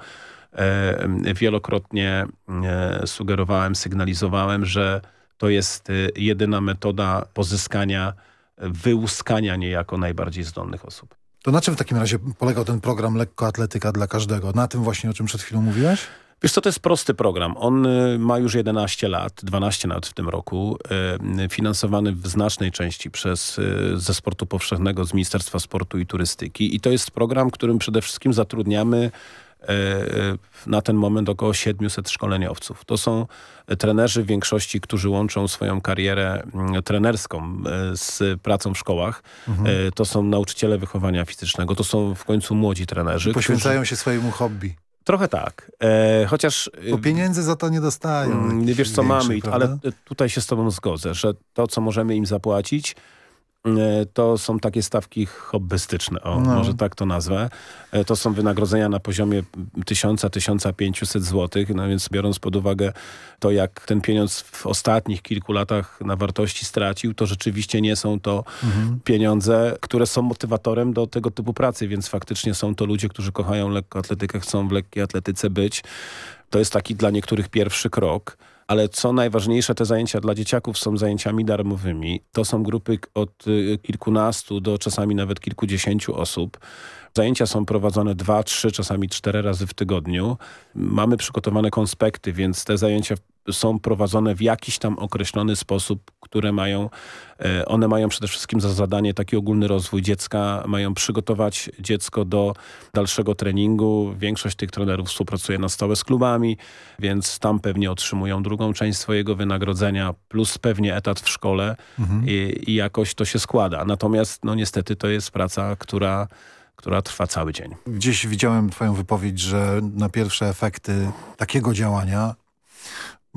E, wielokrotnie e, sugerowałem, sygnalizowałem, że to jest e, jedyna metoda pozyskania, wyłuskania niejako najbardziej zdolnych osób. To na czym w takim razie polegał ten program Lekkoatletyka dla każdego? Na tym właśnie, o czym przed chwilą mówiłeś? Wiesz co, to jest prosty program. On ma już 11 lat, 12 lat w tym roku, finansowany w znacznej części przez ze sportu powszechnego z Ministerstwa Sportu i Turystyki. I to jest program, którym przede wszystkim zatrudniamy na ten moment około 700 szkoleniowców. To są trenerzy w większości, którzy łączą swoją karierę trenerską z pracą w szkołach. Mhm. To są nauczyciele wychowania fizycznego, to są w końcu młodzi trenerzy. Poświęcają którzy... się swojemu hobby. Trochę tak. E, chociaż... Bo pieniędzy za to nie dostają. Nie wiesz co mamy, ale tutaj się z tobą zgodzę, że to co możemy im zapłacić to są takie stawki hobbystyczne, o, no. może tak to nazwę. E, to są wynagrodzenia na poziomie 1000-1500 zł, no więc biorąc pod uwagę to, jak ten pieniądz w ostatnich kilku latach na wartości stracił, to rzeczywiście nie są to mhm. pieniądze, które są motywatorem do tego typu pracy, więc faktycznie są to ludzie, którzy kochają lekkoatletykę, chcą w lekkiej atletyce być. To jest taki dla niektórych pierwszy krok ale co najważniejsze, te zajęcia dla dzieciaków są zajęciami darmowymi. To są grupy od y, kilkunastu do czasami nawet kilkudziesięciu osób. Zajęcia są prowadzone dwa, trzy, czasami cztery razy w tygodniu. Mamy przygotowane konspekty, więc te zajęcia są prowadzone w jakiś tam określony sposób, które mają, e, one mają przede wszystkim za zadanie taki ogólny rozwój dziecka, mają przygotować dziecko do dalszego treningu. Większość tych trenerów współpracuje na stałe z klubami, więc tam pewnie otrzymują drugą część swojego wynagrodzenia, plus pewnie etat w szkole mhm. i, i jakoś to się składa. Natomiast no niestety to jest praca, która która trwa cały dzień. Gdzieś widziałem twoją wypowiedź, że na pierwsze efekty takiego działania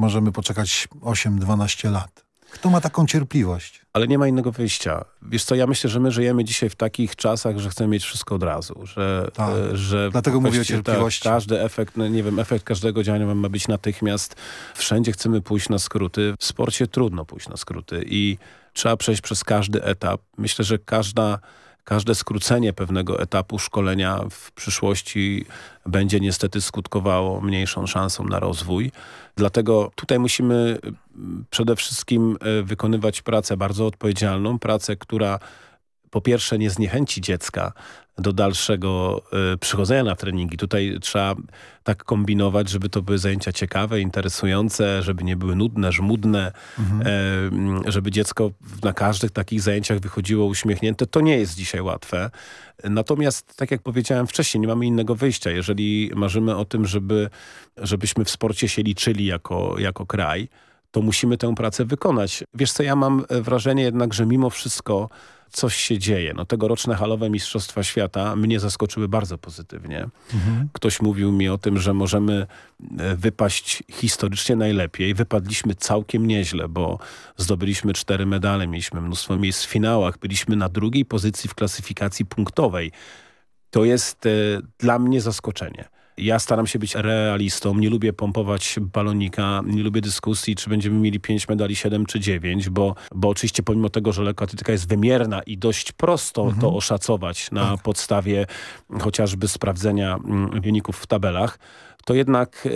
możemy poczekać 8-12 lat. Kto ma taką cierpliwość? Ale nie ma innego wyjścia. Wiesz co, ja myślę, że my żyjemy dzisiaj w takich czasach, że chcemy mieć wszystko od razu. Że, tak. E, że Dlatego mówię o cierpliwości. Tak, każdy efekt, no nie wiem, efekt każdego działania ma być natychmiast. Wszędzie chcemy pójść na skróty. W sporcie trudno pójść na skróty i trzeba przejść przez każdy etap. Myślę, że każda każde skrócenie pewnego etapu szkolenia w przyszłości będzie niestety skutkowało mniejszą szansą na rozwój. Dlatego tutaj musimy przede wszystkim e, wykonywać pracę bardzo odpowiedzialną, pracę, która po pierwsze nie zniechęci dziecka do dalszego y, przychodzenia na treningi. Tutaj trzeba tak kombinować, żeby to były zajęcia ciekawe, interesujące, żeby nie były nudne, żmudne, mhm. y, żeby dziecko na każdych takich zajęciach wychodziło uśmiechnięte. To nie jest dzisiaj łatwe. Natomiast, tak jak powiedziałem wcześniej, nie mamy innego wyjścia. Jeżeli marzymy o tym, żeby, żebyśmy w sporcie się liczyli jako, jako kraj, to musimy tę pracę wykonać. Wiesz co, ja mam wrażenie jednak, że mimo wszystko coś się dzieje. No, tegoroczne halowe Mistrzostwa Świata mnie zaskoczyły bardzo pozytywnie. Mhm. Ktoś mówił mi o tym, że możemy e, wypaść historycznie najlepiej. Wypadliśmy całkiem nieźle, bo zdobyliśmy cztery medale, mieliśmy mnóstwo miejsc w finałach, byliśmy na drugiej pozycji w klasyfikacji punktowej. To jest e, dla mnie zaskoczenie. Ja staram się być realistą, nie lubię pompować balonika, nie lubię dyskusji, czy będziemy mieli 5 medali, 7 czy 9, bo, bo oczywiście pomimo tego, że lekkoatletyka jest wymierna i dość prosto mhm. to oszacować na tak. podstawie chociażby sprawdzenia mm, wyników w tabelach, to jednak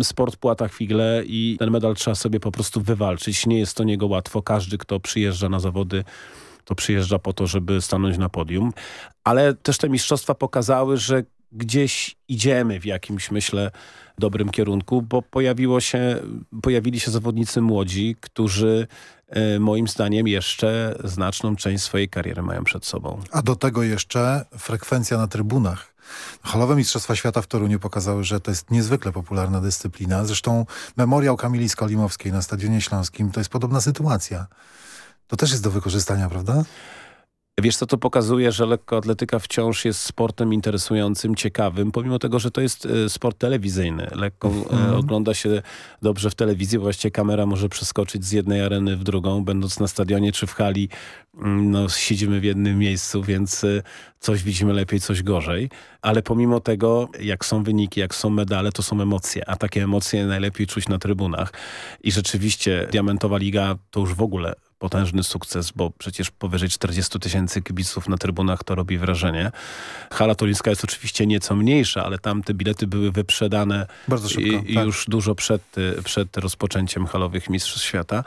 y, sport płata chwilę i ten medal trzeba sobie po prostu wywalczyć. Nie jest to niego łatwo. Każdy, kto przyjeżdża na zawody, to przyjeżdża po to, żeby stanąć na podium. Ale też te mistrzostwa pokazały, że gdzieś idziemy w jakimś, myślę, dobrym kierunku, bo pojawiło się, pojawili się zawodnicy młodzi, którzy e, moim zdaniem jeszcze znaczną część swojej kariery mają przed sobą. A do tego jeszcze frekwencja na trybunach. Halowe Mistrzostwa Świata w Toruniu pokazały, że to jest niezwykle popularna dyscyplina. Zresztą memoriał Kamili Skolimowskiej na Stadionie Śląskim to jest podobna sytuacja. To też jest do wykorzystania, prawda? Wiesz co, to pokazuje, że lekkoatletyka wciąż jest sportem interesującym, ciekawym, pomimo tego, że to jest e, sport telewizyjny. Lekko mm. ogląda się dobrze w telewizji, bo właściwie kamera może przeskoczyć z jednej areny w drugą, będąc na stadionie czy w hali, mm, no, siedzimy w jednym miejscu, więc e, coś widzimy lepiej, coś gorzej. Ale pomimo tego, jak są wyniki, jak są medale, to są emocje, a takie emocje najlepiej czuć na trybunach. I rzeczywiście Diamentowa Liga to już w ogóle potężny sukces, bo przecież powyżej 40 tysięcy kibiców na trybunach to robi wrażenie. Hala Tolińska jest oczywiście nieco mniejsza, ale tam te bilety były wyprzedane Bardzo szybko, i, tak. już dużo przed, przed rozpoczęciem halowych Mistrzostw Świata.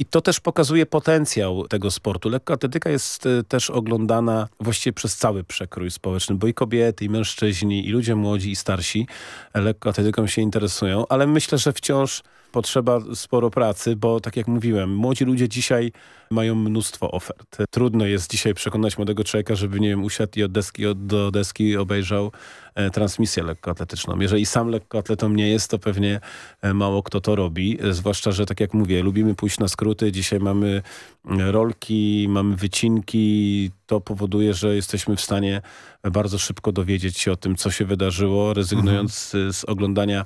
I to też pokazuje potencjał tego sportu. Lekkoatletyka jest e, też oglądana właściwie przez cały przekrój społeczny, bo i kobiety, i mężczyźni, i ludzie młodzi, i starsi lekkoatletyką się interesują, ale myślę, że wciąż potrzeba sporo pracy, bo tak jak mówiłem, młodzi ludzie dzisiaj mają mnóstwo ofert. Trudno jest dzisiaj przekonać młodego człowieka, żeby nie wiem, usiadł i od deski od, do deski obejrzał transmisję lekkoatletyczną. Jeżeli sam lekkoatletą nie jest, to pewnie e, mało kto to robi. E, zwłaszcza, że tak jak mówię, lubimy pójść na skróty. Dzisiaj mamy e, rolki, mamy wycinki. To powoduje, że jesteśmy w stanie bardzo szybko dowiedzieć się o tym, co się wydarzyło, rezygnując mhm. z oglądania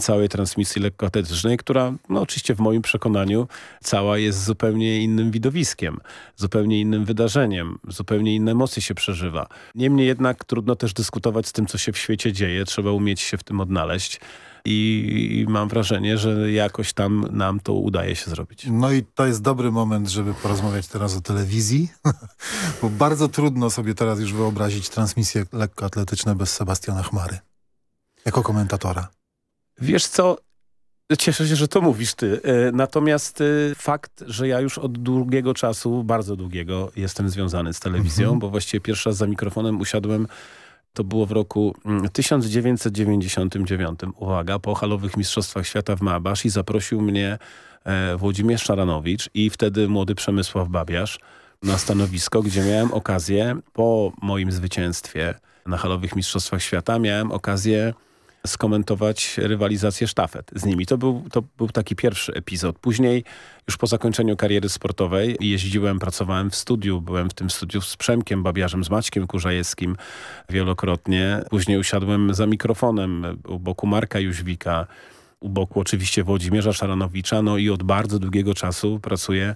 całej transmisji lekkoatletycznej, która no oczywiście w moim przekonaniu cała jest zupełnie innym widowiskiem, zupełnie innym wydarzeniem, zupełnie inne emocje się przeżywa. Niemniej jednak trudno też dyskutować z tym, co się w świecie dzieje, trzeba umieć się w tym odnaleźć. I, mam wrażenie, że jakoś tam nam to udaje się zrobić. No i to jest dobry moment, żeby porozmawiać teraz o telewizji, bo bardzo trudno sobie teraz już wyobrazić transmisje lekkoatletyczne bez Sebastiana Chmary jako komentatora. Wiesz co, Cieszę się, że to mówisz ty. E, natomiast e, fakt, że ja już od długiego czasu, bardzo długiego, jestem związany z telewizją, mhm. bo właściwie pierwszy raz za mikrofonem usiadłem, to było w roku 1999, mm, uwaga, po halowych Mistrzostwach Świata w Mabasz i zaprosił mnie e, Włodzimierz Szaranowicz i wtedy młody Przemysław Babiarz na stanowisko, gdzie miałem okazję po moim zwycięstwie na halowych Mistrzostwach Świata, miałem okazję skomentować rywalizację sztafet z nimi. To był, to był taki pierwszy epizod. Później już po zakończeniu kariery sportowej jeździłem, pracowałem w studiu. Byłem w tym studiu z Przemkiem Babiarzem, z Maćkiem Kurzajewskim wielokrotnie. Później usiadłem za mikrofonem u boku Marka Jóźwika, u boku oczywiście Włodzimierza Szaranowicza, no i od bardzo długiego czasu pracuję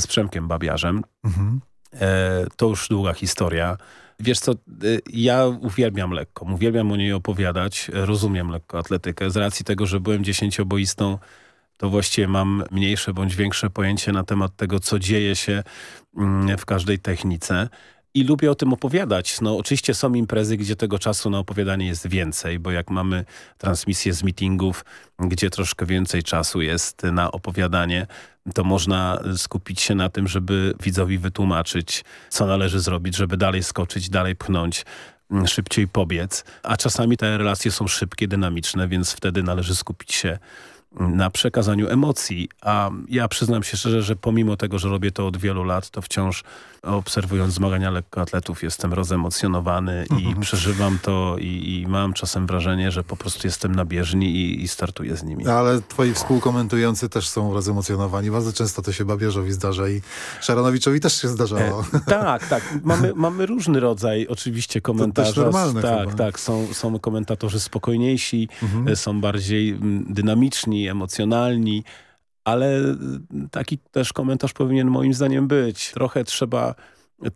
z Przemkiem Babiarzem. Mhm. E, to już długa historia. Wiesz co, y, ja uwielbiam lekko, uwielbiam o niej opowiadać, rozumiem lekko atletykę. Z racji tego, że byłem dziesięcioboistą, to właściwie mam mniejsze bądź większe pojęcie na temat tego, co dzieje się mm, w każdej technice. I lubię o tym opowiadać. No oczywiście są imprezy, gdzie tego czasu na opowiadanie jest więcej, bo jak mamy transmisję z meetingów, gdzie troszkę więcej czasu jest na opowiadanie, to można skupić się na tym, żeby widzowi wytłumaczyć, co należy zrobić, żeby dalej skoczyć, dalej pchnąć mm, szybciej pobiec, a czasami te relacje są szybkie, dynamiczne, więc wtedy należy skupić się na przekazaniu emocji, a ja przyznam się szczerze, że pomimo tego, że robię to od wielu lat, to wciąż obserwując zmagania lekkoatletów jestem rozemocjonowany i mhm. przeżywam to i, i, mam czasem wrażenie, że po prostu jestem na bieżni i, i startuję z nimi. Ale twoi współkomentujący też są rozemocjonowani. Bardzo często to się Babierzowi zdarza i Szaranowiczowi też się zdarzało. E, tak, tak. Mamy, mamy różny rodzaj oczywiście komentarzy. To też normalne Tak, chyba. tak. Są, są komentatorzy spokojniejsi, mhm. E, są bardziej mm, dynamiczni, emocjonalni ale taki też komentarz powinien moim zdaniem być. Trochę trzeba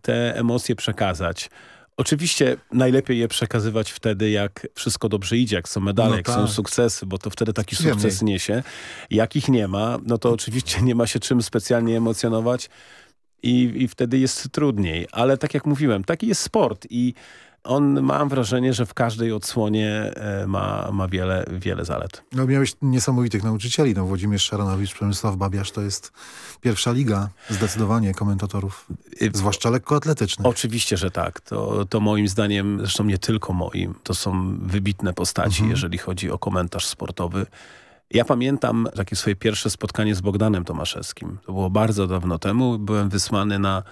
te emocje przekazać. Oczywiście najlepiej je przekazywać wtedy, jak wszystko dobrze idzie, jak są medale, no jak tak. są sukcesy, bo to wtedy taki sukces niesie. Jak ich nie ma, no to oczywiście nie ma się czym specjalnie emocjonować i, i wtedy jest trudniej. Ale tak jak mówiłem, taki jest sport i on mam wrażenie, że w każdej odsłonie e, ma, ma wiele, wiele zalet. No miałeś niesamowitych nauczycieli. No, Włodzimierz Szaranowicz, Przemysław Babiarz to jest pierwsza liga zdecydowanie komentatorów, y, zwłaszcza lekkoatletycznych. Oczywiście, że tak. To, to moim zdaniem, zresztą nie tylko moim, to są wybitne postaci, mhm. jeżeli chodzi o komentarz sportowy. Ja pamiętam takie swoje pierwsze spotkanie z Bogdanem Tomaszewskim. To było bardzo dawno temu. Byłem wysłany na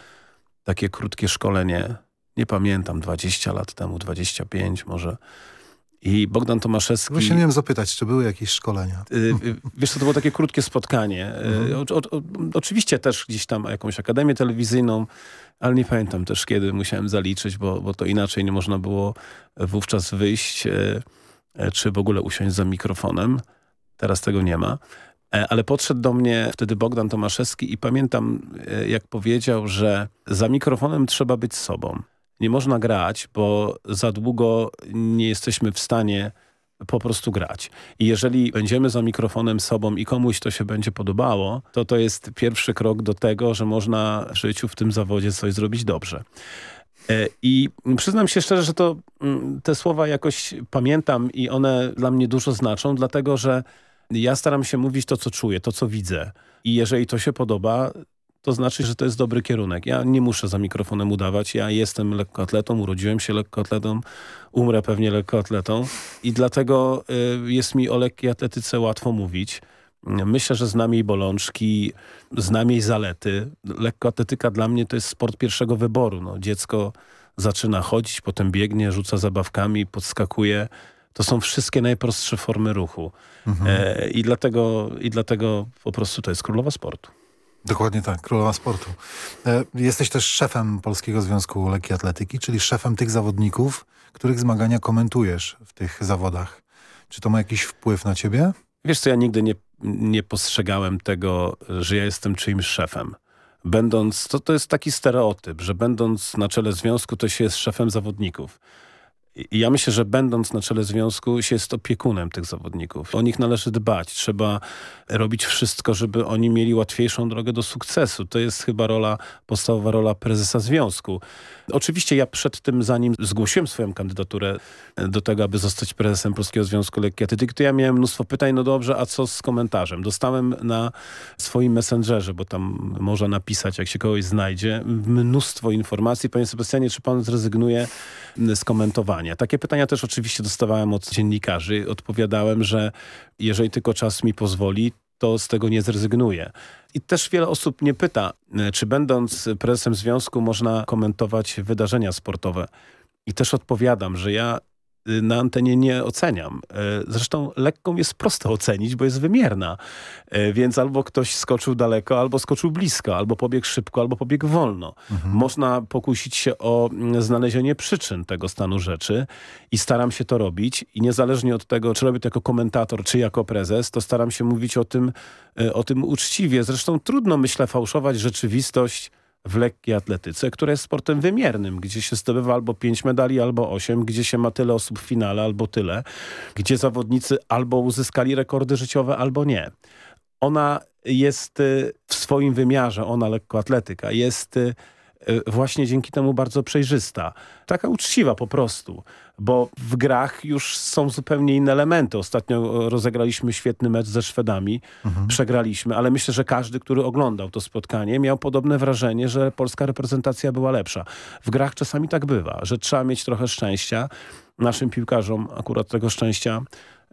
takie krótkie szkolenie nie pamiętam, 20 lat temu, 25 może. I Bogdan Tomaszewski... Właśnie miałem zapytać, czy były jakieś szkolenia? Y, y, wiesz co, to było takie krótkie spotkanie. Y, mhm. O, o, o, oczywiście też gdzieś tam jakąś akademię telewizyjną, ale nie pamiętam też kiedy musiałem zaliczyć, bo, bo to inaczej nie można było wówczas wyjść, czy w ogóle usiąść za mikrofonem. Teraz tego nie ma. E, ale podszedł do mnie wtedy Bogdan Tomaszewski i pamiętam, jak powiedział, że za mikrofonem trzeba być sobą nie można grać, bo za długo nie jesteśmy w stanie po prostu grać. I jeżeli będziemy za mikrofonem sobą i komuś to się będzie podobało, to to jest pierwszy krok do tego, że można w życiu w tym zawodzie coś zrobić dobrze. E, I przyznam się szczerze, że to mm, te słowa jakoś pamiętam i one dla mnie dużo znaczą, dlatego że ja staram się mówić to, co czuję, to, co widzę. I jeżeli to się podoba, to znaczy, że to jest dobry kierunek. Ja nie muszę za mikrofonem udawać. Ja jestem lekkoatletą, urodziłem się lekkoatletą, umrę pewnie lekkoatletą i dlatego y, jest mi o lekkiej atletyce łatwo mówić. Myślę, że znam jej bolączki, znam jej zalety. Lekkoatletyka dla mnie to jest sport pierwszego wyboru. No, dziecko zaczyna chodzić, potem biegnie, rzuca zabawkami, podskakuje. To są wszystkie najprostsze formy ruchu. Mhm. E, i, dlatego, I dlatego po prostu to jest królowa sportu. Dokładnie tak, królowa sportu. E, jesteś też szefem Polskiego Związku Lekkiej Atletyki, czyli szefem tych zawodników, których zmagania komentujesz w tych zawodach. Czy to ma jakiś wpływ na ciebie? Wiesz co, ja nigdy nie, nie postrzegałem tego, że ja jestem czyimś szefem. Będąc, to, to jest taki stereotyp, że będąc na czele związku, to się jest szefem zawodników. I ja myślę, że będąc na czele związku się jest opiekunem tych zawodników. O nich należy dbać. Trzeba robić wszystko, żeby oni mieli łatwiejszą drogę do sukcesu. To jest chyba rola, podstawowa rola prezesa związku. Oczywiście ja przed tym, zanim zgłosiłem swoją kandydaturę do tego, aby zostać prezesem Polskiego Związku Lekkiej Atletyki, to ja miałem mnóstwo pytań, no dobrze, a co z komentarzem? Dostałem na swoim messengerze, bo tam można napisać, jak się kogoś znajdzie, mnóstwo informacji. Panie Sebastianie, czy pan zrezygnuje z komentowania? Takie pytania też oczywiście dostawałem od dziennikarzy. Odpowiadałem, że jeżeli tylko czas mi pozwoli, to z tego nie zrezygnuje. I też wiele osób mnie pyta, czy będąc prezesem związku można komentować wydarzenia sportowe. I też odpowiadam, że ja na antenie nie oceniam. E, zresztą lekką jest prosto ocenić, bo jest wymierna. E, więc albo ktoś skoczył daleko, albo skoczył blisko, albo pobiegł szybko, albo pobiegł wolno. Mhm. Można pokusić się o mm, znalezienie przyczyn tego stanu rzeczy i staram się to robić. I niezależnie od tego, czy robię to jako komentator, czy jako prezes, to staram się mówić o tym, e, o tym uczciwie. Zresztą trudno, myślę, fałszować rzeczywistość w lekkiej atletyce, która jest sportem wymiernym, gdzie się zdobywa albo pięć medali, albo osiem, gdzie się ma tyle osób w finale, albo tyle, gdzie zawodnicy albo uzyskali rekordy życiowe, albo nie. Ona jest y, w swoim wymiarze, ona lekkoatletyka, jest y, e, właśnie dzięki temu bardzo przejrzysta. Taka uczciwa po prostu, bo w grach już są zupełnie inne elementy. Ostatnio rozegraliśmy świetny mecz ze Szwedami, mhm. przegraliśmy, ale myślę, że każdy, który oglądał to spotkanie, miał podobne wrażenie, że polska reprezentacja była lepsza. W grach czasami tak bywa, że trzeba mieć trochę szczęścia. Naszym piłkarzom akurat tego szczęścia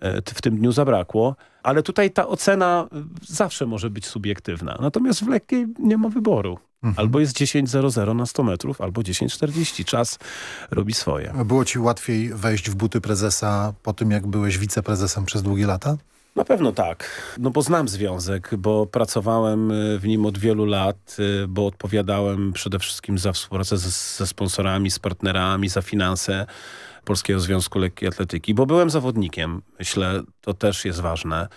e, w tym dniu zabrakło, ale tutaj ta ocena zawsze może być subiektywna. Natomiast w lekkiej nie ma wyboru. Mhm. Albo jest 10.00 na 100 metrów, albo 10.40. Czas robi swoje. Było ci łatwiej wejść w buty prezesa po tym, jak byłeś wiceprezesem przez długie lata? Na pewno tak, no bo znam związek, bo pracowałem y, w nim od wielu lat, y, bo odpowiadałem przede wszystkim za współpracę ze, ze sponsorami, z partnerami, za finanse Polskiego Związku Lekkiej Atletyki, bo byłem zawodnikiem. Myślę, to też jest ważne.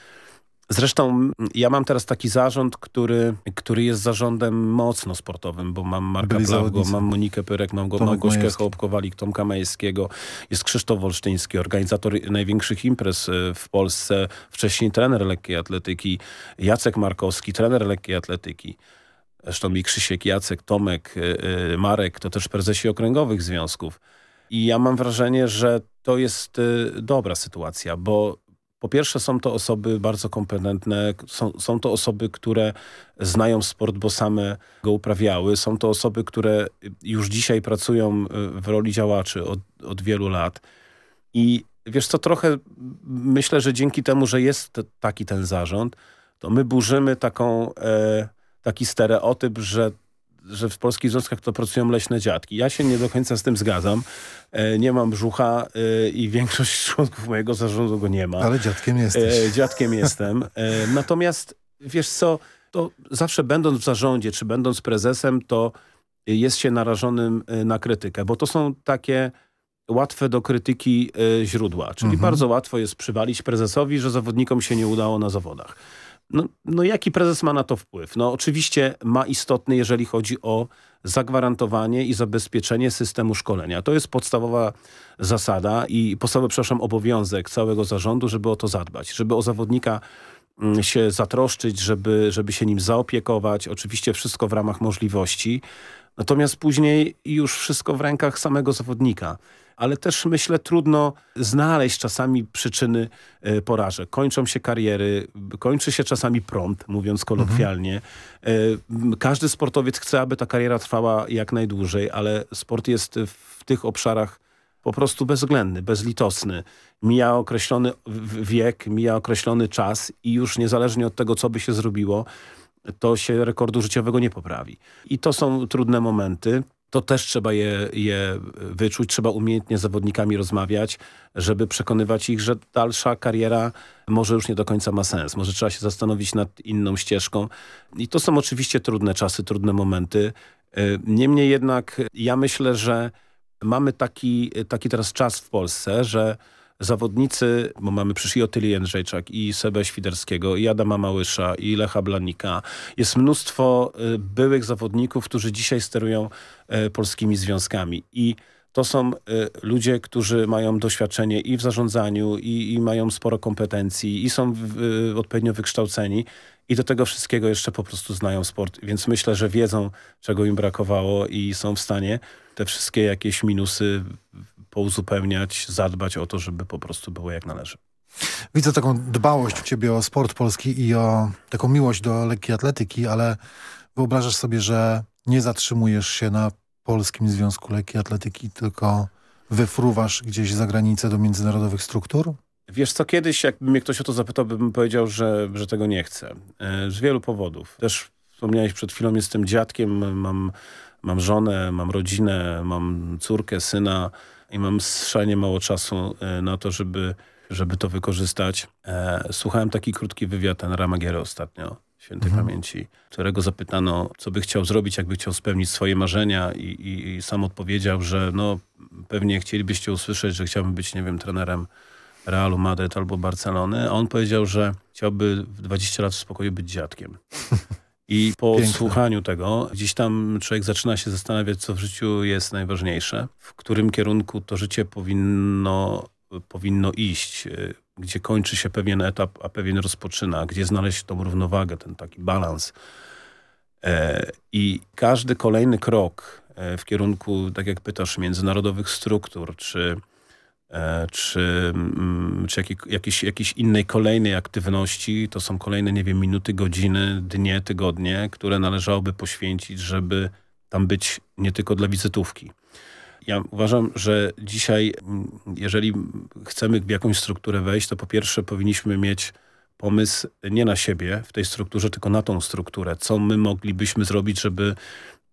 Zresztą ja mam teraz taki zarząd, który, który jest zarządem mocno sportowym, bo mam Marka Plawgo, mam Monikę Pyrek, mam go, Małgośkę Hołbkowalik, Tomka Majewskiego, jest Krzysztof Wolsztyński, organizator największych imprez e, w Polsce, wcześniej trener lekkiej atletyki, Jacek Markowski, trener lekkiej atletyki. Zresztą mi Krzysiek, Jacek, Tomek, e, e, Marek, to też prezesi okręgowych związków. I ja mam wrażenie, że to jest dobra sytuacja, bo po pierwsze są to osoby bardzo kompetentne, są, są to osoby, które znają sport, bo same go uprawiały. Są to osoby, które już dzisiaj pracują y, w roli działaczy od, od wielu lat. I wiesz co, trochę myślę, że dzięki temu, że jest taki ten zarząd, to my burzymy taką, e, taki stereotyp, że że w polskich związkach to pracują leśne dziadki. Ja się nie do końca z tym zgadzam. E, nie mam brzucha e, i większość członków mojego zarządu go nie ma. Ale dziadkiem jesteś. E, dziadkiem jestem. Natomiast wiesz co, to zawsze będąc w zarządzie, czy będąc prezesem, to jest się narażonym na krytykę, bo to są takie łatwe do krytyki źródła. Czyli mhm. bardzo łatwo jest przywalić prezesowi, że zawodnikom się nie udało na zawodach. No, no jaki prezes ma na to wpływ? No oczywiście ma istotny, jeżeli chodzi o zagwarantowanie i zabezpieczenie systemu szkolenia. To jest podstawowa zasada i podstawowy, przepraszam, obowiązek całego zarządu, żeby o to zadbać, żeby o zawodnika mm, się zatroszczyć, żeby, żeby się nim zaopiekować. Oczywiście wszystko w ramach możliwości. Natomiast później już wszystko w rękach samego zawodnika ale też myślę trudno znaleźć czasami przyczyny e, porażek. Kończą się kariery, kończy się czasami prąd, mówiąc kolokwialnie. Mhm. Każdy sportowiec chce, aby ta kariera trwała jak najdłużej, ale sport jest w tych obszarach po prostu bezwzględny, bezlitosny. Mija określony wiek, mija określony czas i już niezależnie od tego, co by się zrobiło, to się rekordu życiowego nie poprawi. I to są trudne momenty to też trzeba je, je wyczuć, trzeba umiejętnie z zawodnikami rozmawiać, żeby przekonywać ich, że dalsza kariera może już nie do końca ma sens. Może trzeba się zastanowić nad inną ścieżką. I to są oczywiście trudne czasy, trudne momenty. E, niemniej jednak ja myślę, że mamy taki, taki teraz czas w Polsce, że zawodnicy, bo mamy przecież i Otyli Jędrzejczak, i Sebę Świderskiego, i Adama Małysza, i Lecha Blanika. Jest mnóstwo y, byłych zawodników, którzy dzisiaj sterują y, polskimi związkami. I to są y, ludzie, którzy mają doświadczenie i w zarządzaniu, i, i mają sporo kompetencji, i są odpowiednio wykształceni. I do tego wszystkiego jeszcze po prostu znają sport. Więc myślę, że wiedzą, czego im brakowało i są w stanie te wszystkie jakieś minusy pouzupełniać, zadbać o to, żeby po prostu było jak należy. Widzę taką dbałość u ciebie o sport polski i o taką miłość do lekkiej atletyki, ale wyobrażasz sobie, że nie zatrzymujesz się na Polskim Związku Lekkiej Atletyki, tylko wyfruwasz gdzieś za granicę do międzynarodowych struktur? Wiesz co, kiedyś jakby mnie ktoś o to zapytał, bym powiedział, że, że tego nie chcę. E, z wielu powodów. Też wspomniałeś przed chwilą, jestem dziadkiem, mam, mam żonę, mam rodzinę, mam córkę, syna i mam szalenie mało czasu e, na to, żeby, żeby to wykorzystać. E, słuchałem taki krótki wywiad na Ramagiery ostatnio, świętej mhm. pamięci, którego zapytano, co by chciał zrobić, jakby chciał spełnić swoje marzenia i, i, i sam odpowiedział, że no pewnie chcielibyście usłyszeć, że chciałbym być, nie wiem, trenerem Realu Madryt albo Barcelony, a on powiedział, że chciałby w 20 lat w spokoju być dziadkiem. I po Piękne. słuchaniu tego, gdzieś tam człowiek zaczyna się zastanawiać, co w życiu jest najważniejsze, w którym kierunku to życie powinno, powinno iść, y, gdzie kończy się pewien etap, a pewien rozpoczyna, gdzie znaleźć tą równowagę, ten taki balans. E, I każdy kolejny krok w kierunku, tak jak pytasz, międzynarodowych struktur, czy, czy, mm, czy jakiej, jakiejś, jakiejś innej kolejnej aktywności, to są kolejne, nie wiem, minuty, godziny, dnie, tygodnie, które należałoby poświęcić, żeby tam być nie tylko dla wizytówki. Ja uważam, że dzisiaj, mm, jeżeli chcemy w jakąś strukturę wejść, to po pierwsze powinniśmy mieć pomysł nie na siebie w tej strukturze, tylko na tą strukturę. Co my moglibyśmy zrobić, żeby,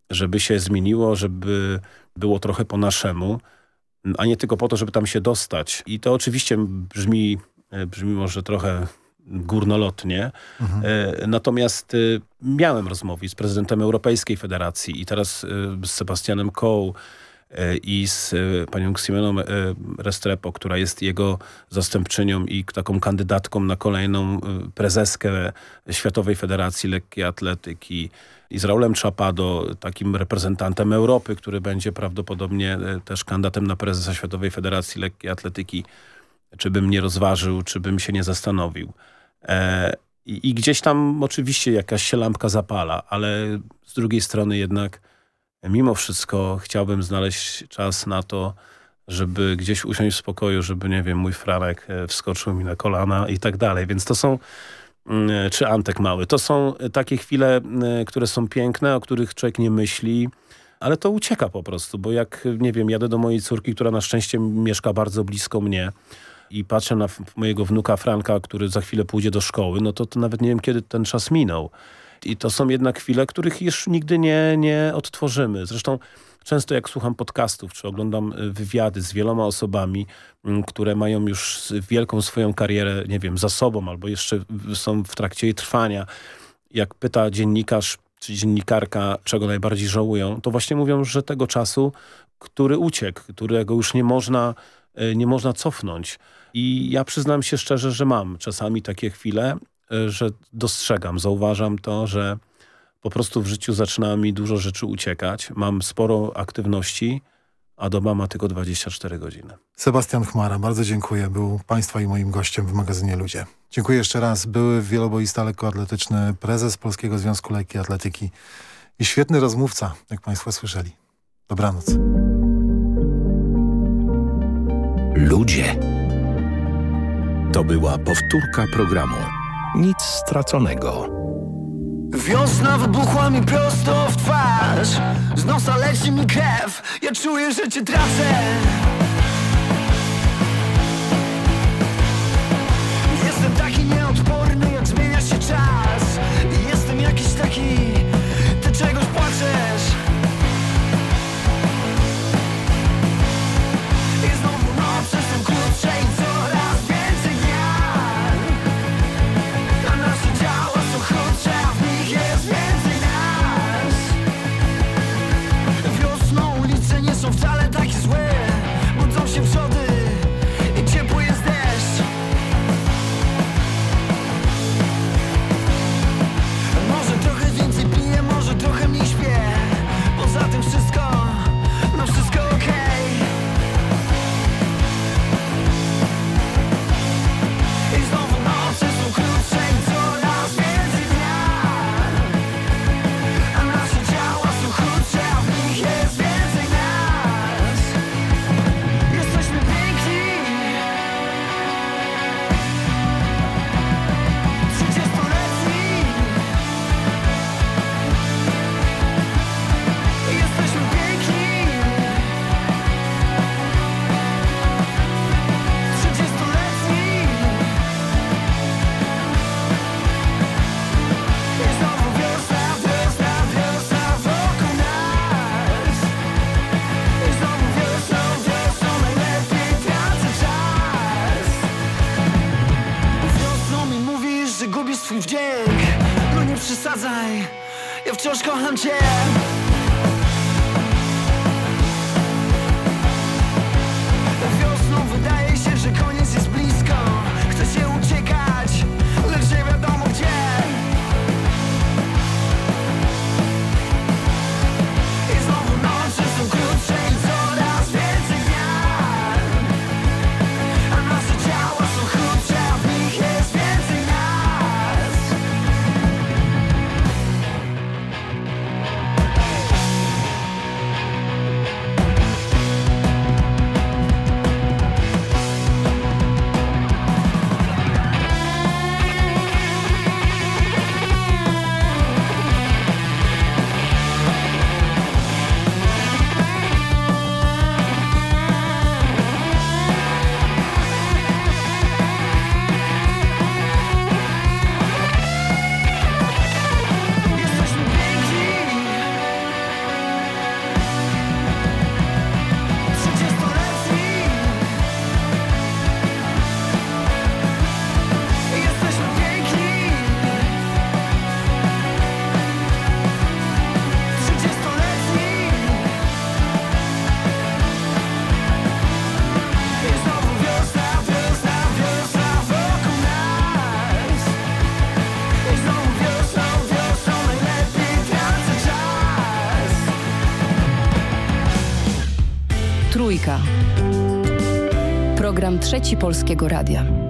żeby się zmieniło, żeby było trochę po naszemu, a nie tylko po to, żeby tam się dostać. I to oczywiście brzmi, brzmi może trochę górnolotnie. Mhm. E, natomiast e, miałem rozmowy z prezydentem Europejskiej Federacji i teraz e, z Sebastianem Coe i z panią Ximeną Restrepo, która jest jego zastępczynią i taką kandydatką na kolejną prezeskę Światowej Federacji Lekkiej Atletyki. I z Raulem Chapado, takim reprezentantem Europy, który będzie prawdopodobnie też kandydatem na prezesa Światowej Federacji Lekkiej Atletyki czy bym nie rozważył, czy bym się nie zastanowił. E, i, I, gdzieś tam oczywiście jakaś się lampka zapala, ale z drugiej strony jednak mimo wszystko chciałbym znaleźć czas na to, żeby gdzieś usiąść w spokoju, żeby, nie wiem, mój Franek e, wskoczył mi na kolana i tak dalej. Więc to są, czy Antek mały, to są takie chwile, które są piękne, o których człowiek nie myśli, ale to ucieka po prostu, bo jak, nie wiem, jadę do mojej córki, która na szczęście mieszka bardzo blisko mnie, i patrzę na mojego wnuka Franka, który za chwilę pójdzie do szkoły, no to, to nawet nie wiem, kiedy ten czas minął. I to są jednak chwile, których już nigdy nie, nie odtworzymy. Zresztą często jak słucham podcastów, czy oglądam y, wywiady z wieloma osobami, mm, które mają już wielką swoją karierę, nie wiem, za sobą, albo jeszcze są w trakcie jej trwania. Jak pyta dziennikarz czy dziennikarka, czego najbardziej żałują, to właśnie mówią, że tego czasu, który uciekł, którego już nie można, y, nie można cofnąć. I ja przyznam się szczerze, że mam czasami takie chwile, e, że dostrzegam, zauważam to, że po prostu w życiu zaczyna mi dużo rzeczy uciekać. Mam sporo aktywności, a doba ma tylko 24 godziny. Sebastian Chmara, bardzo dziękuję. Był Państwa i moim gościem w magazynie Ludzie. Dziękuję jeszcze raz. Były wieloboista lekkoatletyczny prezes Polskiego Związku Lekkiej Atletyki i świetny rozmówca, jak Państwo słyszeli. Dobranoc. Ludzie. To była powtórka programu. Nic straconego. Wiosna wybuchła mi prosto w twarz. Z nosa leci mi krew. Ja czuję, że cię tracę. Jestem taki nieodporny, jak zmienia się czas. Jestem jakiś taki Ty czegoś płaczesz kocham cię Trzeci Polskiego Radia.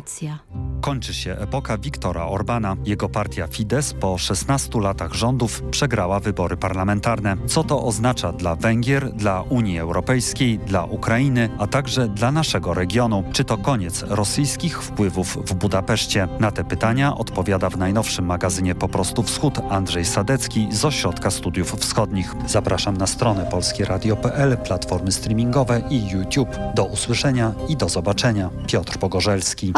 Autopromocja. Kończy się epoka Viktora Orbana. Jego partia Fidesz po 16 latach rządów przegrała wybory parlamentarne. Co to oznacza dla Węgier, dla Unii Europejskiej, dla Ukrainy, a także dla naszego regionu? Czy to koniec rosyjskich wpływów w Budapeszcie? Na te pytania odpowiada w najnowszym magazynie Po prostu Wschód Andrzej Sadecki z Ośrodka Studiów Wschodnich. Zapraszam na stronę polskieradio.pl, platformy streamingowe i YouTube. Do usłyszenia i do zobaczenia. Piotr Pogorzelski.